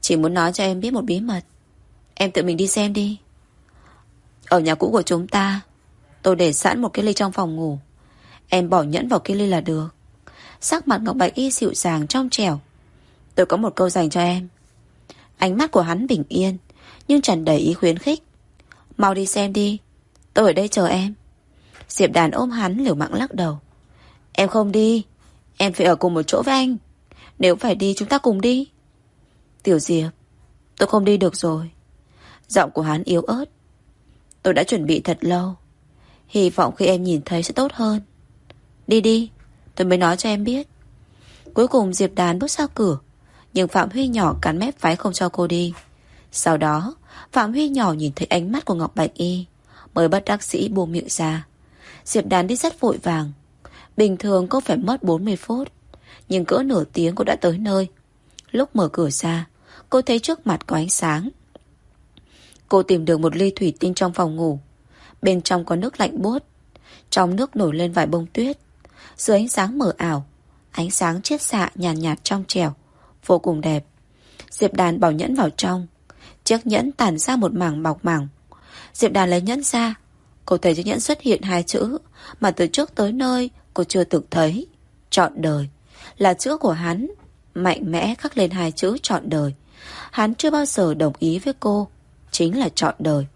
Chỉ muốn nói cho em biết một bí mật. Em tự mình đi xem đi. Ở nhà cũ của chúng ta, Tôi để sẵn một cái ly trong phòng ngủ. Em bỏ nhẫn vào cái ly là được. Sắc mặt Ngọc Bạch Y dịu dàng trong trẻo. Tôi có một câu dành cho em. Ánh mắt của hắn bình yên, Nhưng tràn đầy ý khuyến khích. Mau đi xem đi, Tôi ở đây chờ em. Diệp đàn ôm hắn liều mạng lắc đầu. Em không đi, Em phải ở cùng một chỗ với anh. Nếu phải đi, chúng ta cùng đi. Tiểu Diệp, Tôi không đi được rồi. Giọng của hắn yếu ớt. Tôi đã chuẩn bị thật lâu. Hy vọng khi em nhìn thấy sẽ tốt hơn. Đi đi, Tôi mới nói cho em biết. Cuối cùng Diệp Đán bước ra cửa, Nhưng Phạm Huy nhỏ cắn mép váy không cho cô đi. Sau đó, Phạm Huy nhỏ nhìn thấy ánh mắt của Ngọc Bạch Y, Mới bắt đắc sĩ buông miệng ra. Diệp Đán đi rất vội vàng. Bình thường cô phải mất 40 phút, Nhưng cỡ nửa tiếng cô đã tới nơi. Lúc mở cửa ra, Cô thấy trước mặt có ánh sáng. Cô tìm được một ly thủy tinh trong phòng ngủ. Bên trong có nước lạnh buốt. Trong nước nổi lên vài bông tuyết. Dưới ánh sáng mờ ảo Ánh sáng chiết xạ nhàn nhạt, nhạt trong trẻo Vô cùng đẹp. Diệp đàn bảo nhẫn vào trong Chiếc nhẫn tản ra một mảng bọc mảng. Diệp đàn lấy nhẫn ra Cô thấy chiếc nhẫn xuất hiện hai chữ Mà từ trước tới nơi cô chưa từng thấy Chọn đời. Là chữ của hắn Mạnh mẽ khắc lên hai chữ chọn đời. Hắn chưa bao giờ đồng ý với cô Chính là chọn đời.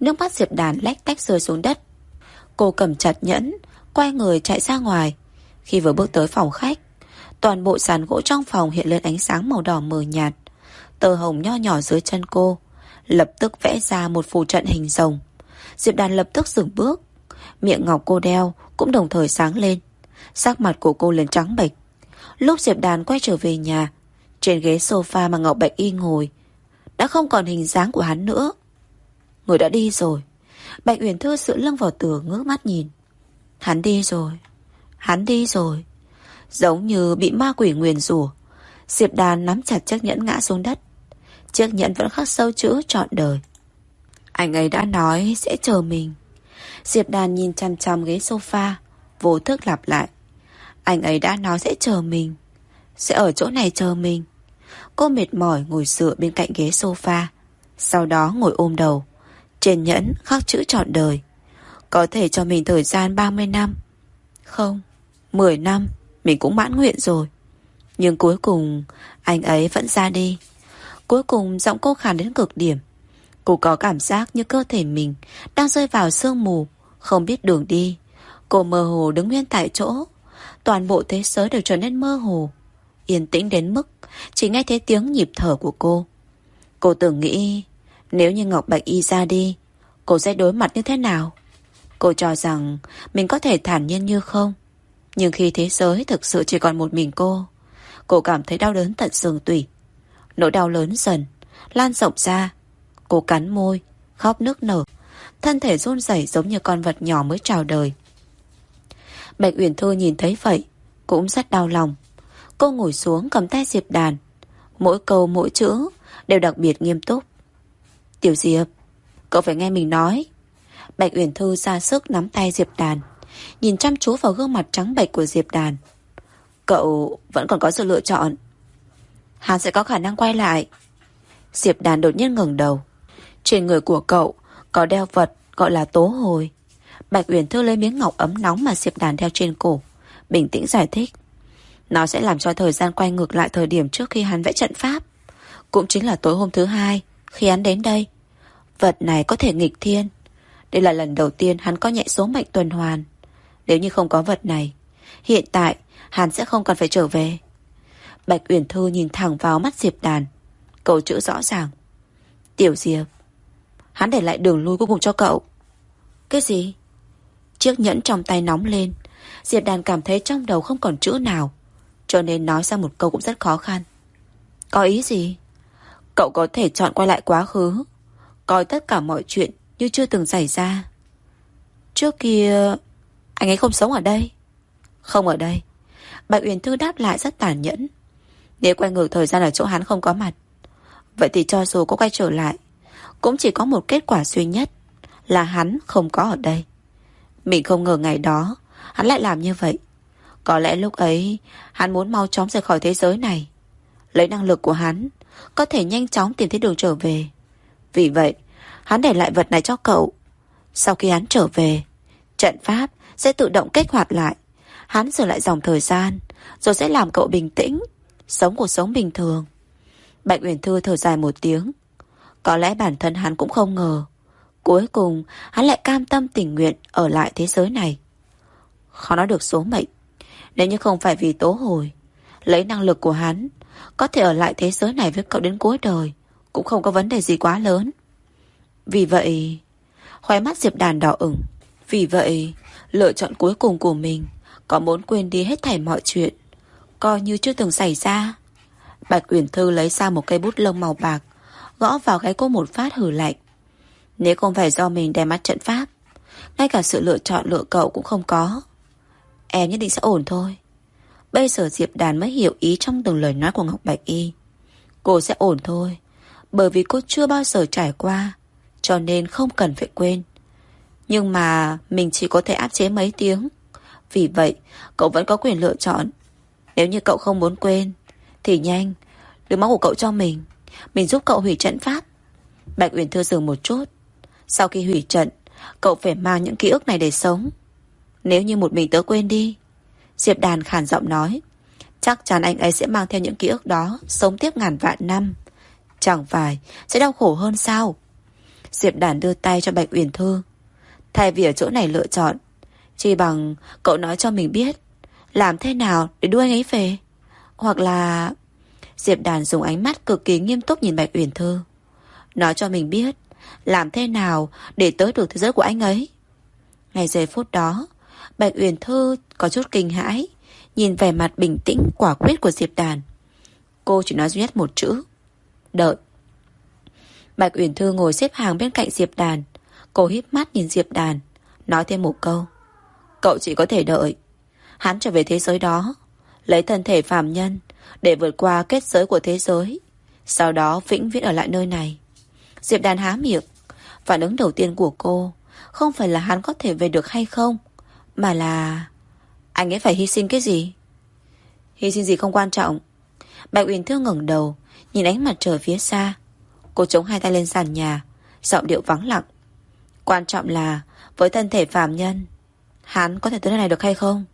Nước mắt Diệp Đàn lách tách rơi xuống đất. Cô cầm chặt nhẫn Quay người chạy ra ngoài. Khi vừa bước tới phòng khách, Toàn bộ sàn gỗ trong phòng hiện lên ánh sáng màu đỏ mờ nhạt. Tờ hồng nho nhỏ dưới chân cô Lập tức vẽ ra một phù trận hình rồng. Diệp Đàn lập tức dừng bước, Miệng ngọc cô đeo cũng đồng thời sáng lên, Sắc mặt của cô lên trắng bệch. Lúc Diệp Đàn quay trở về nhà, Trên ghế sofa mà Ngọc Bạch Y ngồi, Đã không còn hình dáng của hắn nữa. Người đã đi rồi. Bạch Uyển Thư sự lưng vào tường, ngước mắt nhìn. Hắn đi rồi. Hắn đi rồi. Giống như bị ma quỷ nguyền rủa, Diệp Đàn nắm chặt chiếc nhẫn ngã xuống đất. Chiếc nhẫn vẫn khắc sâu chữ trọn đời. Anh ấy đã nói sẽ chờ mình. Diệp Đàn nhìn chăm chăm ghế sofa, Vô thức lặp lại. Anh ấy đã nói sẽ chờ mình, Sẽ ở chỗ này chờ mình. Cô mệt mỏi ngồi dựa bên cạnh ghế sofa, Sau đó ngồi ôm đầu. Trên nhẫn khắc chữ trọn đời. Có thể cho mình thời gian 30 năm. Không. 10 năm, Mình cũng mãn nguyện rồi. Nhưng cuối cùng, Anh ấy vẫn ra đi. Cuối cùng, giọng cô khàn đến cực điểm. Cô có cảm giác như cơ thể mình Đang rơi vào sương mù, Không biết đường đi. Cô mơ hồ đứng nguyên tại chỗ. Toàn bộ thế giới đều trở nên mơ hồ. Yên tĩnh đến mức Chỉ nghe thấy tiếng nhịp thở của cô. Cô tưởng nghĩ, Nếu như Ngọc Bạch Y ra đi, Cô sẽ đối mặt như thế nào? Cô cho rằng Mình có thể thản nhiên như không. Nhưng khi thế giới thực sự chỉ còn một mình cô Cô cảm thấy đau đớn tận xương tủy. Nỗi đau lớn dần, Lan rộng ra. Cô cắn môi, Khóc nước nở. Thân thể run rẩy giống như con vật nhỏ mới chào đời. Bạch Uyển Thư nhìn thấy vậy, Cũng rất đau lòng. Cô ngồi xuống cầm tay Diệp Đàn. Mỗi câu, mỗi chữ Đều đặc biệt nghiêm túc. Tiểu Diệp, Cậu phải nghe mình nói. Bạch Uyển Thư ra sức nắm tay Diệp Đàn. Nhìn chăm chú vào gương mặt trắng bệch của Diệp Đàn. Cậu vẫn còn có sự lựa chọn. Hắn sẽ có khả năng quay lại. Diệp Đàn đột nhiên ngừng đầu. Trên người của cậu Có đeo vật gọi là tố hồi. Bạch Uyển Thư lấy miếng ngọc ấm nóng Mà Diệp Đàn đeo trên cổ, Bình tĩnh giải thích. Nó sẽ làm cho thời gian quay ngược lại thời điểm trước khi hắn vẽ trận pháp. Cũng chính là tối hôm thứ hai, Khi hắn đến đây. Vật này có thể nghịch thiên. Đây là lần đầu tiên hắn có nhẹ số mệnh tuần hoàn. Nếu như không có vật này, Hiện tại hắn sẽ không cần phải trở về. Bạch Uyển Thư nhìn thẳng vào mắt Diệp Đàn. Câu chữ rõ ràng. Tiểu Diệp, Hắn để lại đường lui cuối cùng cho cậu. Cái gì? Chiếc nhẫn trong tay nóng lên. Diệp Đàn cảm thấy trong đầu không còn chữ nào, Cho nên nói ra một câu cũng rất khó khăn. Có ý gì? Cậu có thể chọn quay lại quá khứ. Coi tất cả mọi chuyện Như chưa từng xảy ra. Trước kia anh ấy không sống ở đây. Không ở đây. Bạch Uyển Thư đáp lại rất tàn nhẫn. Nếu quay ngược thời gian ở chỗ hắn không có mặt, Vậy thì cho dù có quay trở lại, Cũng chỉ có một kết quả duy nhất Là hắn không có ở đây. Mình không ngờ ngày đó, Hắn lại làm như vậy. Có lẽ lúc ấy, Hắn muốn mau chóng rời khỏi thế giới này. Lấy năng lực của hắn, Có thể nhanh chóng tìm thấy đường trở về. Vì vậy, Hắn để lại vật này cho cậu. Sau khi hắn trở về, Trận pháp sẽ tự động kích hoạt lại. Hắn sửa lại dòng thời gian, Rồi sẽ làm cậu bình tĩnh, Sống cuộc sống bình thường. Bạch Uyển Thư thở dài một tiếng. Có lẽ bản thân hắn cũng không ngờ, Cuối cùng hắn lại cam tâm tình nguyện Ở lại thế giới này. Khó nói được số mệnh, Nếu như không phải vì tố hồi, Lấy năng lực của hắn, Có thể ở lại thế giới này với cậu đến cuối đời Cũng không có vấn đề gì quá lớn. Vì vậy, Khóe mắt Diệp Đàn đỏ ửng. Vì vậy Lựa chọn cuối cùng của mình Có muốn quên đi hết thảy mọi chuyện, Coi như chưa từng xảy ra Bạch Uyển Thư lấy ra một cây bút lông màu bạc, Gõ vào gáy cô một phát hử lạnh Nếu không phải do mình đè mắt trận pháp, Ngay cả sự lựa chọn lựa cậu cũng không có Em nhất định sẽ ổn thôi Bây giờ Diệp Đàn mới hiểu ý trong từng lời nói của Ngọc Bạch Y. Cô sẽ ổn thôi. Bởi vì cô chưa bao giờ trải qua. Cho nên không cần phải quên. Nhưng mà mình chỉ có thể áp chế mấy tiếng. Vì vậy, cậu vẫn có quyền lựa chọn. Nếu như cậu không muốn quên, thì nhanh, đưa máu của cậu cho mình. Mình giúp cậu hủy trận pháp. Bạch Uyển Thư dừng một chút. Sau khi hủy trận, cậu phải mang những ký ức này để sống. Nếu như một mình tớ quên đi. Diệp Đàn khàn giọng nói. Chắc chắn anh ấy sẽ mang theo những ký ức đó, sống tiếp ngàn vạn năm. Chẳng phải, sẽ đau khổ hơn sao? Diệp Đàn đưa tay cho Bạch Uyển Thư. Thay vì ở chỗ này lựa chọn, chỉ bằng cậu nói cho mình biết làm thế nào để đưa anh ấy về. Hoặc là... Diệp Đàn dùng ánh mắt cực kỳ nghiêm túc nhìn Bạch Uyển Thư. Nói cho mình biết làm thế nào để tới được thế giới của anh ấy. Ngày giây phút đó, Bạch Uyển Thư có chút kinh hãi, nhìn vẻ mặt bình tĩnh quả quyết của Diệp Đàn. Cô chỉ nói duy nhất một chữ. Đợi. Bạch Uyển Thư ngồi xếp hàng bên cạnh Diệp Đàn. Cô híp mắt nhìn Diệp Đàn, nói thêm một câu. Cậu chỉ có thể đợi. Hắn trở về thế giới đó, lấy thân thể phàm nhân để vượt qua kết giới của thế giới. Sau đó vĩnh viễn ở lại nơi này. Diệp Đàn há miệng. Phản ứng đầu tiên của cô không phải là hắn có thể về được hay không, mà là... Anh ấy phải hy sinh cái gì? Hy sinh gì không quan trọng. Bạch Uyển Thương ngẩng đầu, nhìn ánh mặt trời phía xa. Cô chống hai tay lên sàn nhà, giọng điệu vắng lặng. Quan trọng là, với thân thể phàm nhân, hắn có thể tới nơi này được hay không?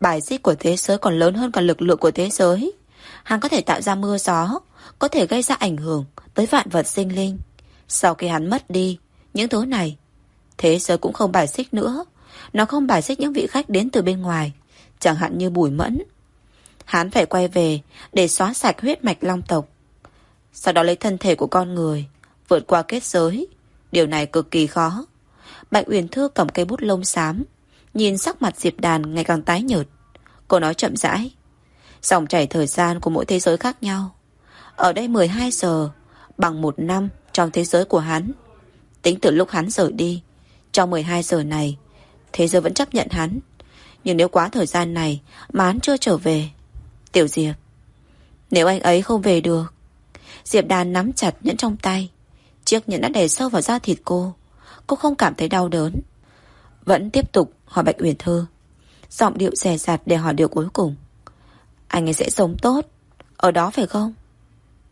Bài xích của thế giới còn lớn hơn cả lực lượng của thế giới. Hắn có thể tạo ra mưa gió, có thể gây ra ảnh hưởng tới vạn vật sinh linh. Sau khi hắn mất đi, những thứ này, thế giới cũng không bài xích nữa. Nó không bài xích những vị khách đến từ bên ngoài, chẳng hạn như bùi mẫn. Hắn phải quay về để xóa sạch huyết mạch long tộc. Sau đó lấy thân thể của con người, vượt qua kết giới. Điều này cực kỳ khó. Bạch Uyển Thư cầm cây bút lông xám, nhìn sắc mặt Diệp Đàn ngày càng tái nhợt. Cô nói chậm rãi. Dòng chảy thời gian của mỗi thế giới khác nhau. Ở đây 12 giờ, bằng một năm trong thế giới của hắn. Tính từ lúc hắn rời đi, trong 12 giờ này, thế giới vẫn chấp nhận hắn. Nhưng nếu quá thời gian này mà hắn chưa trở về, Tiểu Diệp, nếu anh ấy không về được, Diệp Đàn nắm chặt nhẫn trong tay. Chiếc nhẫn đã đè sâu vào da thịt cô. Cô không cảm thấy đau đớn. Vẫn tiếp tục hỏi Bạch Uyển Thư. Giọng điệu rè rạt để hỏi điều cuối cùng. Anh ấy sẽ sống tốt. Ở đó phải không?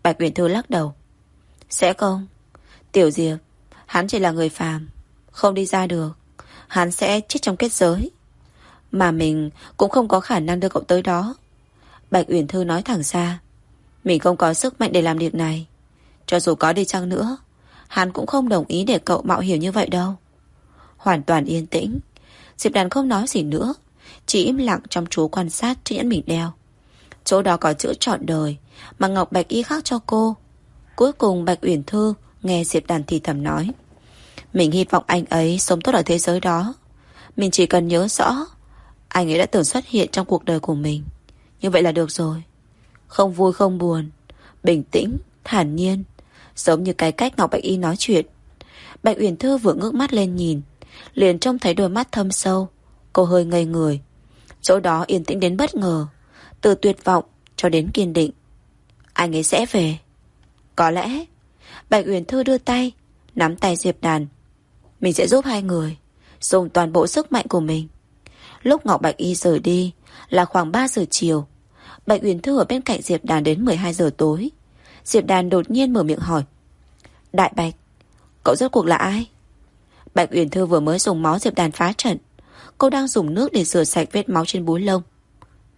Bạch Uyển Thư lắc đầu. Sẽ không. Tiểu Diệp, hắn chỉ là người phàm. Không đi ra được. Hắn sẽ chết trong kết giới. Mà mình cũng không có khả năng đưa cậu tới đó. Bạch Uyển Thư nói thẳng ra. Mình không có sức mạnh để làm việc này. Cho dù có đi chăng nữa, hắn cũng không đồng ý để cậu mạo hiểm như vậy đâu. Hoàn toàn yên tĩnh. Diệp Đàn không nói gì nữa. Chỉ im lặng trong chú quan sát chiếc nhẫn mình đeo. Chỗ đó có chữ trọn đời mà Ngọc Bạch y khắc cho cô. Cuối cùng Bạch Uyển Thư nghe Diệp Đàn thì thầm nói. Mình hy vọng anh ấy sống tốt ở thế giới đó. Mình chỉ cần nhớ rõ anh ấy đã từng xuất hiện trong cuộc đời của mình. Như vậy là được rồi. Không vui không buồn. Bình tĩnh, thản nhiên. Giống như cái cách Ngọc Bạch Y nói chuyện. Bạch Uyển Thư vừa ngước mắt lên nhìn. Liền trông thấy đôi mắt thâm sâu. Cô hơi ngây người. Chỗ đó yên tĩnh đến bất ngờ. Từ tuyệt vọng cho đến kiên định. Anh ấy sẽ về. Có lẽ. Bạch Uyển Thư đưa tay. Nắm tay Diệp Đàn. Mình sẽ giúp hai người. Dùng toàn bộ sức mạnh của mình. Lúc Ngọc Bạch Y rời đi, là khoảng 3 giờ chiều. Bạch Uyển Thư ở bên cạnh Diệp Đàn đến 12 giờ tối. Diệp Đàn đột nhiên mở miệng hỏi. Đại Bạch, cậu rốt cuộc là ai? Bạch Uyển Thư vừa mới dùng máu Diệp Đàn phá trận. Cô đang dùng nước để rửa sạch vết máu trên búi lông.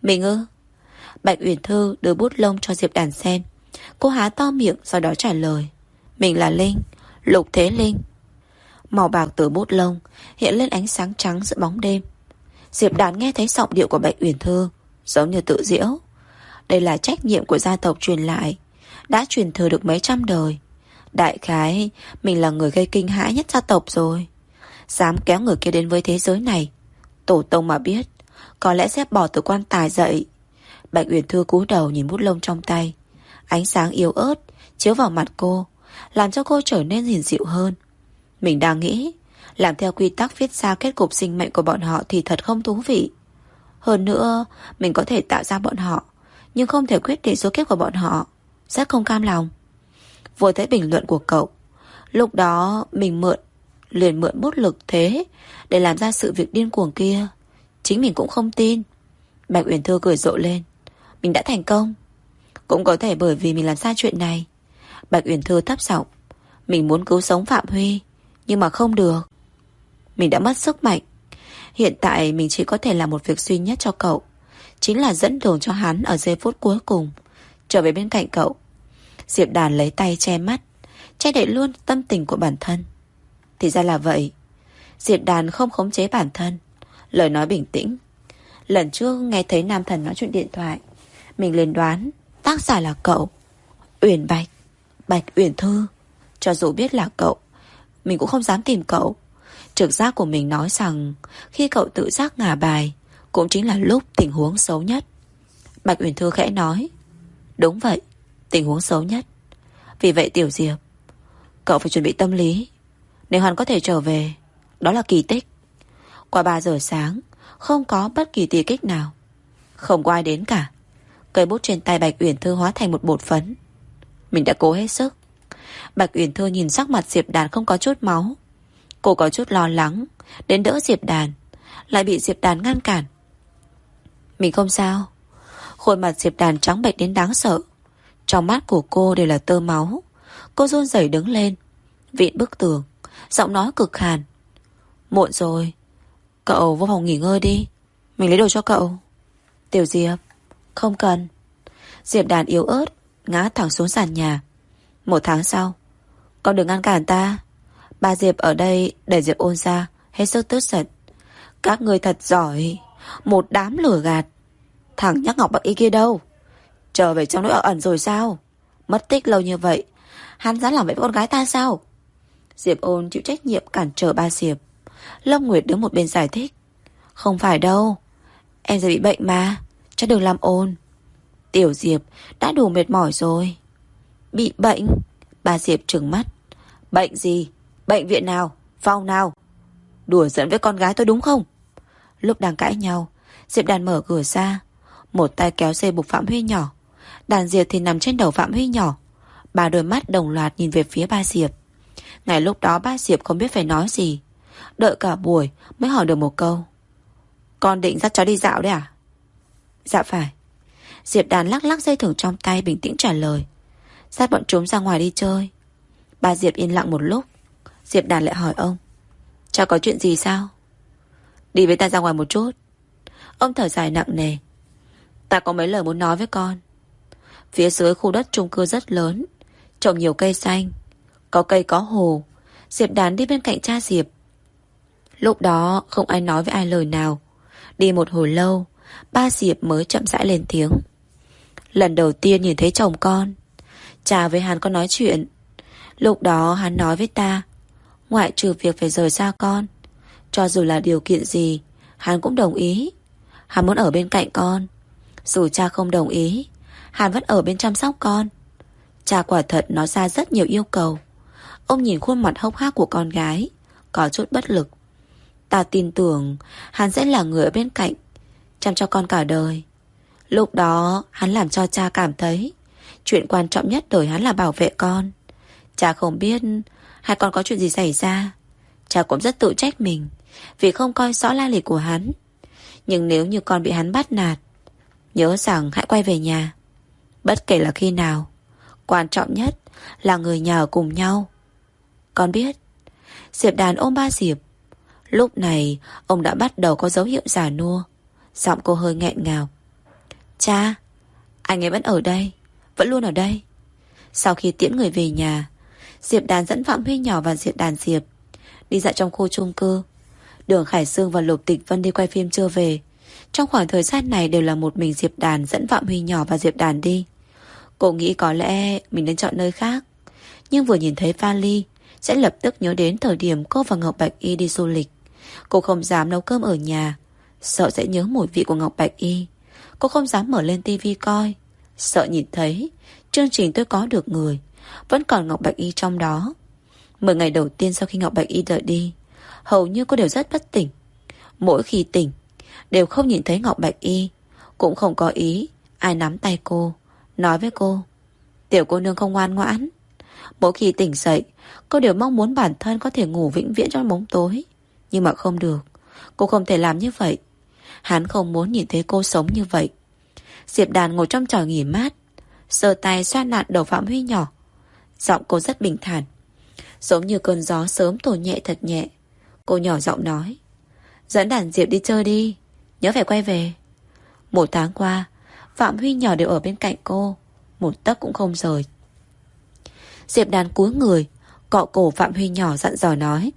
Mình ư? Bạch Uyển Thư đưa bút lông cho Diệp Đàn xem. Cô há to miệng sau đó trả lời. Mình là Linh, Lục Thế Linh. Màu bạc từ bút lông hiện lên ánh sáng trắng giữa bóng đêm. Diệp Đàn nghe thấy giọng điệu của Bạch Uyển Thư, giống như tự diễu. Đây là trách nhiệm của gia tộc truyền lại, đã truyền thừa được mấy trăm đời. Đại khái, mình là người gây kinh hãi nhất gia tộc rồi. Dám kéo người kia đến với thế giới này. Tổ tông mà biết, có lẽ sẽ bỏ từ quan tài dậy. Bạch Uyển Thư cúi đầu nhìn bút lông trong tay. Ánh sáng yếu ớt chiếu vào mặt cô, làm cho cô trở nên hiền dịu hơn. Mình đang nghĩ, làm theo quy tắc viết ra kết cục sinh mệnh của bọn họ thì thật không thú vị. Hơn nữa, mình có thể tạo ra bọn họ, nhưng không thể quyết định số kiếp của bọn họ. Rất không cam lòng. Vừa thấy bình luận của cậu, lúc đó mình mượn, liền mượn bút lực thế để làm ra sự việc điên cuồng kia. Chính mình cũng không tin. Bạch Uyển Thư cười rộ lên. Mình đã thành công. Cũng có thể bởi vì mình làm sai chuyện này. Bạch Uyển Thư thấp giọng. Mình muốn cứu sống Phạm Huy, nhưng mà không được. Mình đã mất sức mạnh. Hiện tại mình chỉ có thể làm một việc duy nhất cho cậu. Chính là dẫn đường cho hắn ở giây phút cuối cùng. Trở về bên cạnh cậu. Diệp Đàn lấy tay che mắt. Che đậy luôn tâm tình của bản thân. Thì ra là vậy. Diệp Đàn không khống chế bản thân. Lời nói bình tĩnh. Lần trước nghe thấy Nam Thần nói chuyện điện thoại. Mình liền đoán tác giả là cậu. Uyển Bạch. Bạch Uyển Thư. Cho dù biết là cậu, mình cũng không dám tìm cậu. Trực giác của mình nói rằng khi cậu tự giác ngả bài cũng chính là lúc tình huống xấu nhất. Bạch Uyển Thư khẽ nói Đúng vậy, tình huống xấu nhất. Vì vậy Tiểu Diệp, cậu phải chuẩn bị tâm lý. Nếu hắn có thể trở về, đó là kỳ tích. Qua 3 giờ sáng, không có bất kỳ tì kích nào. Không có ai đến cả. Cây bút trên tay Bạch Uyển Thư hóa thành một bột phấn. Mình đã cố hết sức. Bạch Uyển Thư nhìn sắc mặt Diệp Đàn không có chút máu. Cô có chút lo lắng, đến đỡ Diệp Đàn, lại bị Diệp Đàn ngăn cản. Mình không sao. Khuôn mặt Diệp Đàn trắng bệch đến đáng sợ. Trong mắt của cô đều là tơ máu. Cô run rẩy đứng lên, vịn bức tường, giọng nói cực hàn. Muộn rồi, cậu vô phòng nghỉ ngơi đi. Mình lấy đồ cho cậu. Tiểu Diệp, không cần. Diệp Đàn yếu ớt, ngã thẳng xuống sàn nhà. Một tháng sau, con đừng ngăn cản ta. Ba Diệp ở đây đẩy Diệp ôn ra, hết sức tức giận. Các người thật giỏi, một đám lửa gạt. Thằng nhắc Ngọc Bạc Y kia đâu? Trở về trong nỗi ở ẩn rồi sao? Mất tích lâu như vậy, hắn dám làm vậy với con gái ta sao? Diệp ôn chịu trách nhiệm cản trở ba Diệp. Lâm Nguyệt đứng một bên giải thích. Không phải đâu, em giờ bị bệnh mà, chắc đừng làm ôn. Tiểu Diệp đã đủ mệt mỏi rồi. Bị bệnh? Bà Diệp trừng mắt. Bệnh gì? Bệnh viện nào? Phòng nào? Đùa giận với con gái tôi đúng không? Lúc đang cãi nhau, Diệp đàn mở cửa ra. Một tay kéo dây buộc Phạm Huy nhỏ. Đàn Diệp thì nằm trên đầu Phạm Huy nhỏ. Ba đôi mắt đồng loạt nhìn về phía ba Diệp. Ngày lúc đó ba Diệp không biết phải nói gì. Đợi cả buổi mới hỏi được một câu. Con định dắt cháu đi dạo đấy à? Dạ phải. Diệp đàn lắc lắc dây thừng trong tay bình tĩnh trả lời. Dắt bọn chúng ra ngoài đi chơi. Ba Diệp yên lặng một lúc. Diệp đàn lại hỏi ông. Cháu có chuyện gì sao? Đi với ta ra ngoài một chút. Ông thở dài nặng nề. Ta có mấy lời muốn nói với con. Phía dưới khu đất chung cư rất lớn. Trồng nhiều cây xanh. Có cây có hồ. Diệp Đán đi bên cạnh cha Diệp. Lúc đó không ai nói với ai lời nào. Đi một hồi lâu, ba Diệp mới chậm rãi lên tiếng. Lần đầu tiên nhìn thấy chồng con, cha với hắn có nói chuyện. Lúc đó hắn nói với ta, ngoại trừ việc phải rời xa con, cho dù là điều kiện gì, hắn cũng đồng ý. Hắn muốn ở bên cạnh con. Dù cha không đồng ý, hàn vẫn ở bên chăm sóc con. Cha quả thật nói ra rất nhiều yêu cầu. Ông nhìn khuôn mặt hốc hác của con gái, có chút bất lực. Ta tin tưởng hắn sẽ là người ở bên cạnh, chăm cho con cả đời. Lúc đó hắn làm cho cha cảm thấy chuyện quan trọng nhất đời hắn là bảo vệ con. Cha không biết hai con có chuyện gì xảy ra. Cha cũng rất tự trách mình vì không coi rõ la lịch của hắn. Nhưng nếu như con bị hắn bắt nạt, nhớ rằng hãy quay về nhà. Bất kể là khi nào, quan trọng nhất là người nhà ở cùng nhau. Con biết, Diệp đàn ôm ba Diệp. Lúc này, ông đã bắt đầu có dấu hiệu giả nua. Giọng cô hơi nghẹn ngào. Cha, anh ấy vẫn ở đây, vẫn luôn ở đây. Sau khi tiễn người về nhà, Diệp Đàn dẫn Phạm Huy nhỏ và Diệp Đàn Diệp đi dạo trong khu chung cư. Đường Khải Sương và Lục Tịch Vân đi quay phim chưa về. Trong khoảng thời gian này đều là một mình Diệp Đàn dẫn Phạm Huy nhỏ và Diệp Đàn đi. Cô nghĩ có lẽ mình nên chọn nơi khác. Nhưng vừa nhìn thấy vali, sẽ lập tức nhớ đến thời điểm cô và Ngọc Bạch Y đi du lịch. Cô không dám nấu cơm ở nhà, sợ sẽ nhớ mùi vị của Ngọc Bạch Y. Cô không dám mở lên tivi coi Sợ nhìn thấy Chương trình tôi có được người Vẫn còn Ngọc Bạch Y trong đó Mười ngày đầu tiên sau khi Ngọc Bạch Y rời đi Hầu như cô đều rất bất tỉnh Mỗi khi tỉnh Đều không nhìn thấy Ngọc Bạch Y, Cũng không có ý Ai nắm tay cô, Nói với cô, Tiểu cô nương không ngoan ngoãn, Mỗi khi tỉnh dậy, Cô đều mong muốn bản thân có thể ngủ vĩnh viễn trong bóng tối, Nhưng mà không được, Cô không thể làm như vậy. Hắn không muốn nhìn thấy cô sống như vậy. Diệp đàn ngồi trong trò nghỉ mát Sờ tay xoa nạn đầu Phạm Huy nhỏ, Giọng cô rất bình thản, Giống như cơn gió sớm thổi nhẹ thật nhẹ. Cô nhỏ giọng nói, Dẫn đàn Diệp đi chơi đi. Nhớ phải quay về. Một tháng qua, Phạm Huy nhỏ đều ở bên cạnh cô. Một tấc cũng không rời. Diệp đàn cúi người, Cọ cổ Phạm Huy nhỏ dặn dò nói,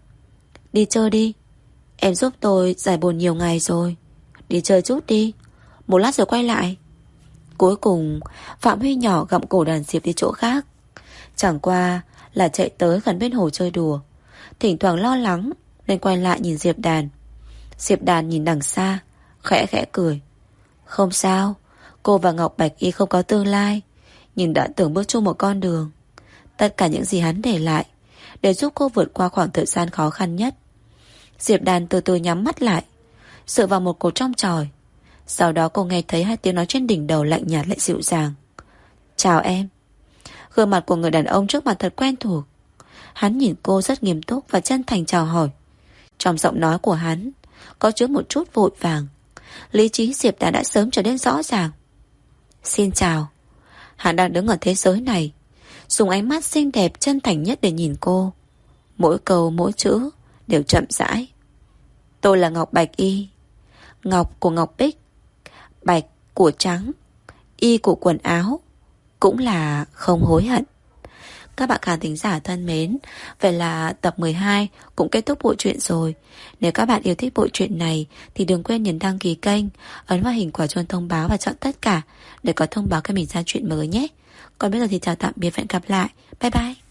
Đi chơi đi. Em giúp tôi giải buồn nhiều ngày rồi. Đi chơi chút đi. Một lát rồi quay lại. Cuối cùng, Phạm Huy nhỏ gặm cổ đàn Diệp đi chỗ khác. Chẳng qua là chạy tới gần bên hồ chơi đùa. Thỉnh thoảng lo lắng, Nên quay lại nhìn Diệp đàn. Diệp đàn nhìn đằng xa Khẽ khẽ cười. Không sao, Cô và Ngọc Bạch Y không có tương lai, Nhưng đã tưởng bước chung một con đường. Tất cả những gì hắn để lại Để giúp cô vượt qua khoảng thời gian khó khăn nhất. Diệp đàn từ từ nhắm mắt lại sợ vào một cột trong tròi. Sau đó cô nghe thấy hai tiếng nói trên đỉnh đầu lạnh nhạt lại dịu dàng. Chào em. Gương mặt của người đàn ông trước mặt thật quen thuộc. Hắn nhìn cô rất nghiêm túc Và chân thành chào hỏi. Trong giọng nói của hắn Có chứa một chút vội vàng. Lý trí Diệp đã đã sớm trở nên rõ ràng. Xin chào. Hắn đang đứng ở thế giới này, Dùng ánh mắt xinh đẹp chân thành nhất để nhìn cô. Mỗi câu, mỗi chữ Đều chậm rãi. Tôi là Ngọc Bạch Y, Ngọc của Ngọc Bích, Bạch của trắng, Y của quần áo, Cũng là không hối hận các bạn khán thính giả thân mến, vậy là tập 12 cũng kết thúc bộ truyện rồi. Nếu các bạn yêu thích bộ truyện này thì đừng quên nhấn đăng ký kênh, ấn vào hình quả chuông thông báo và chọn tất cả để có thông báo khi mình ra chuyện mới nhé. Còn bây giờ thì chào tạm biệt và hẹn gặp lại. Bye bye.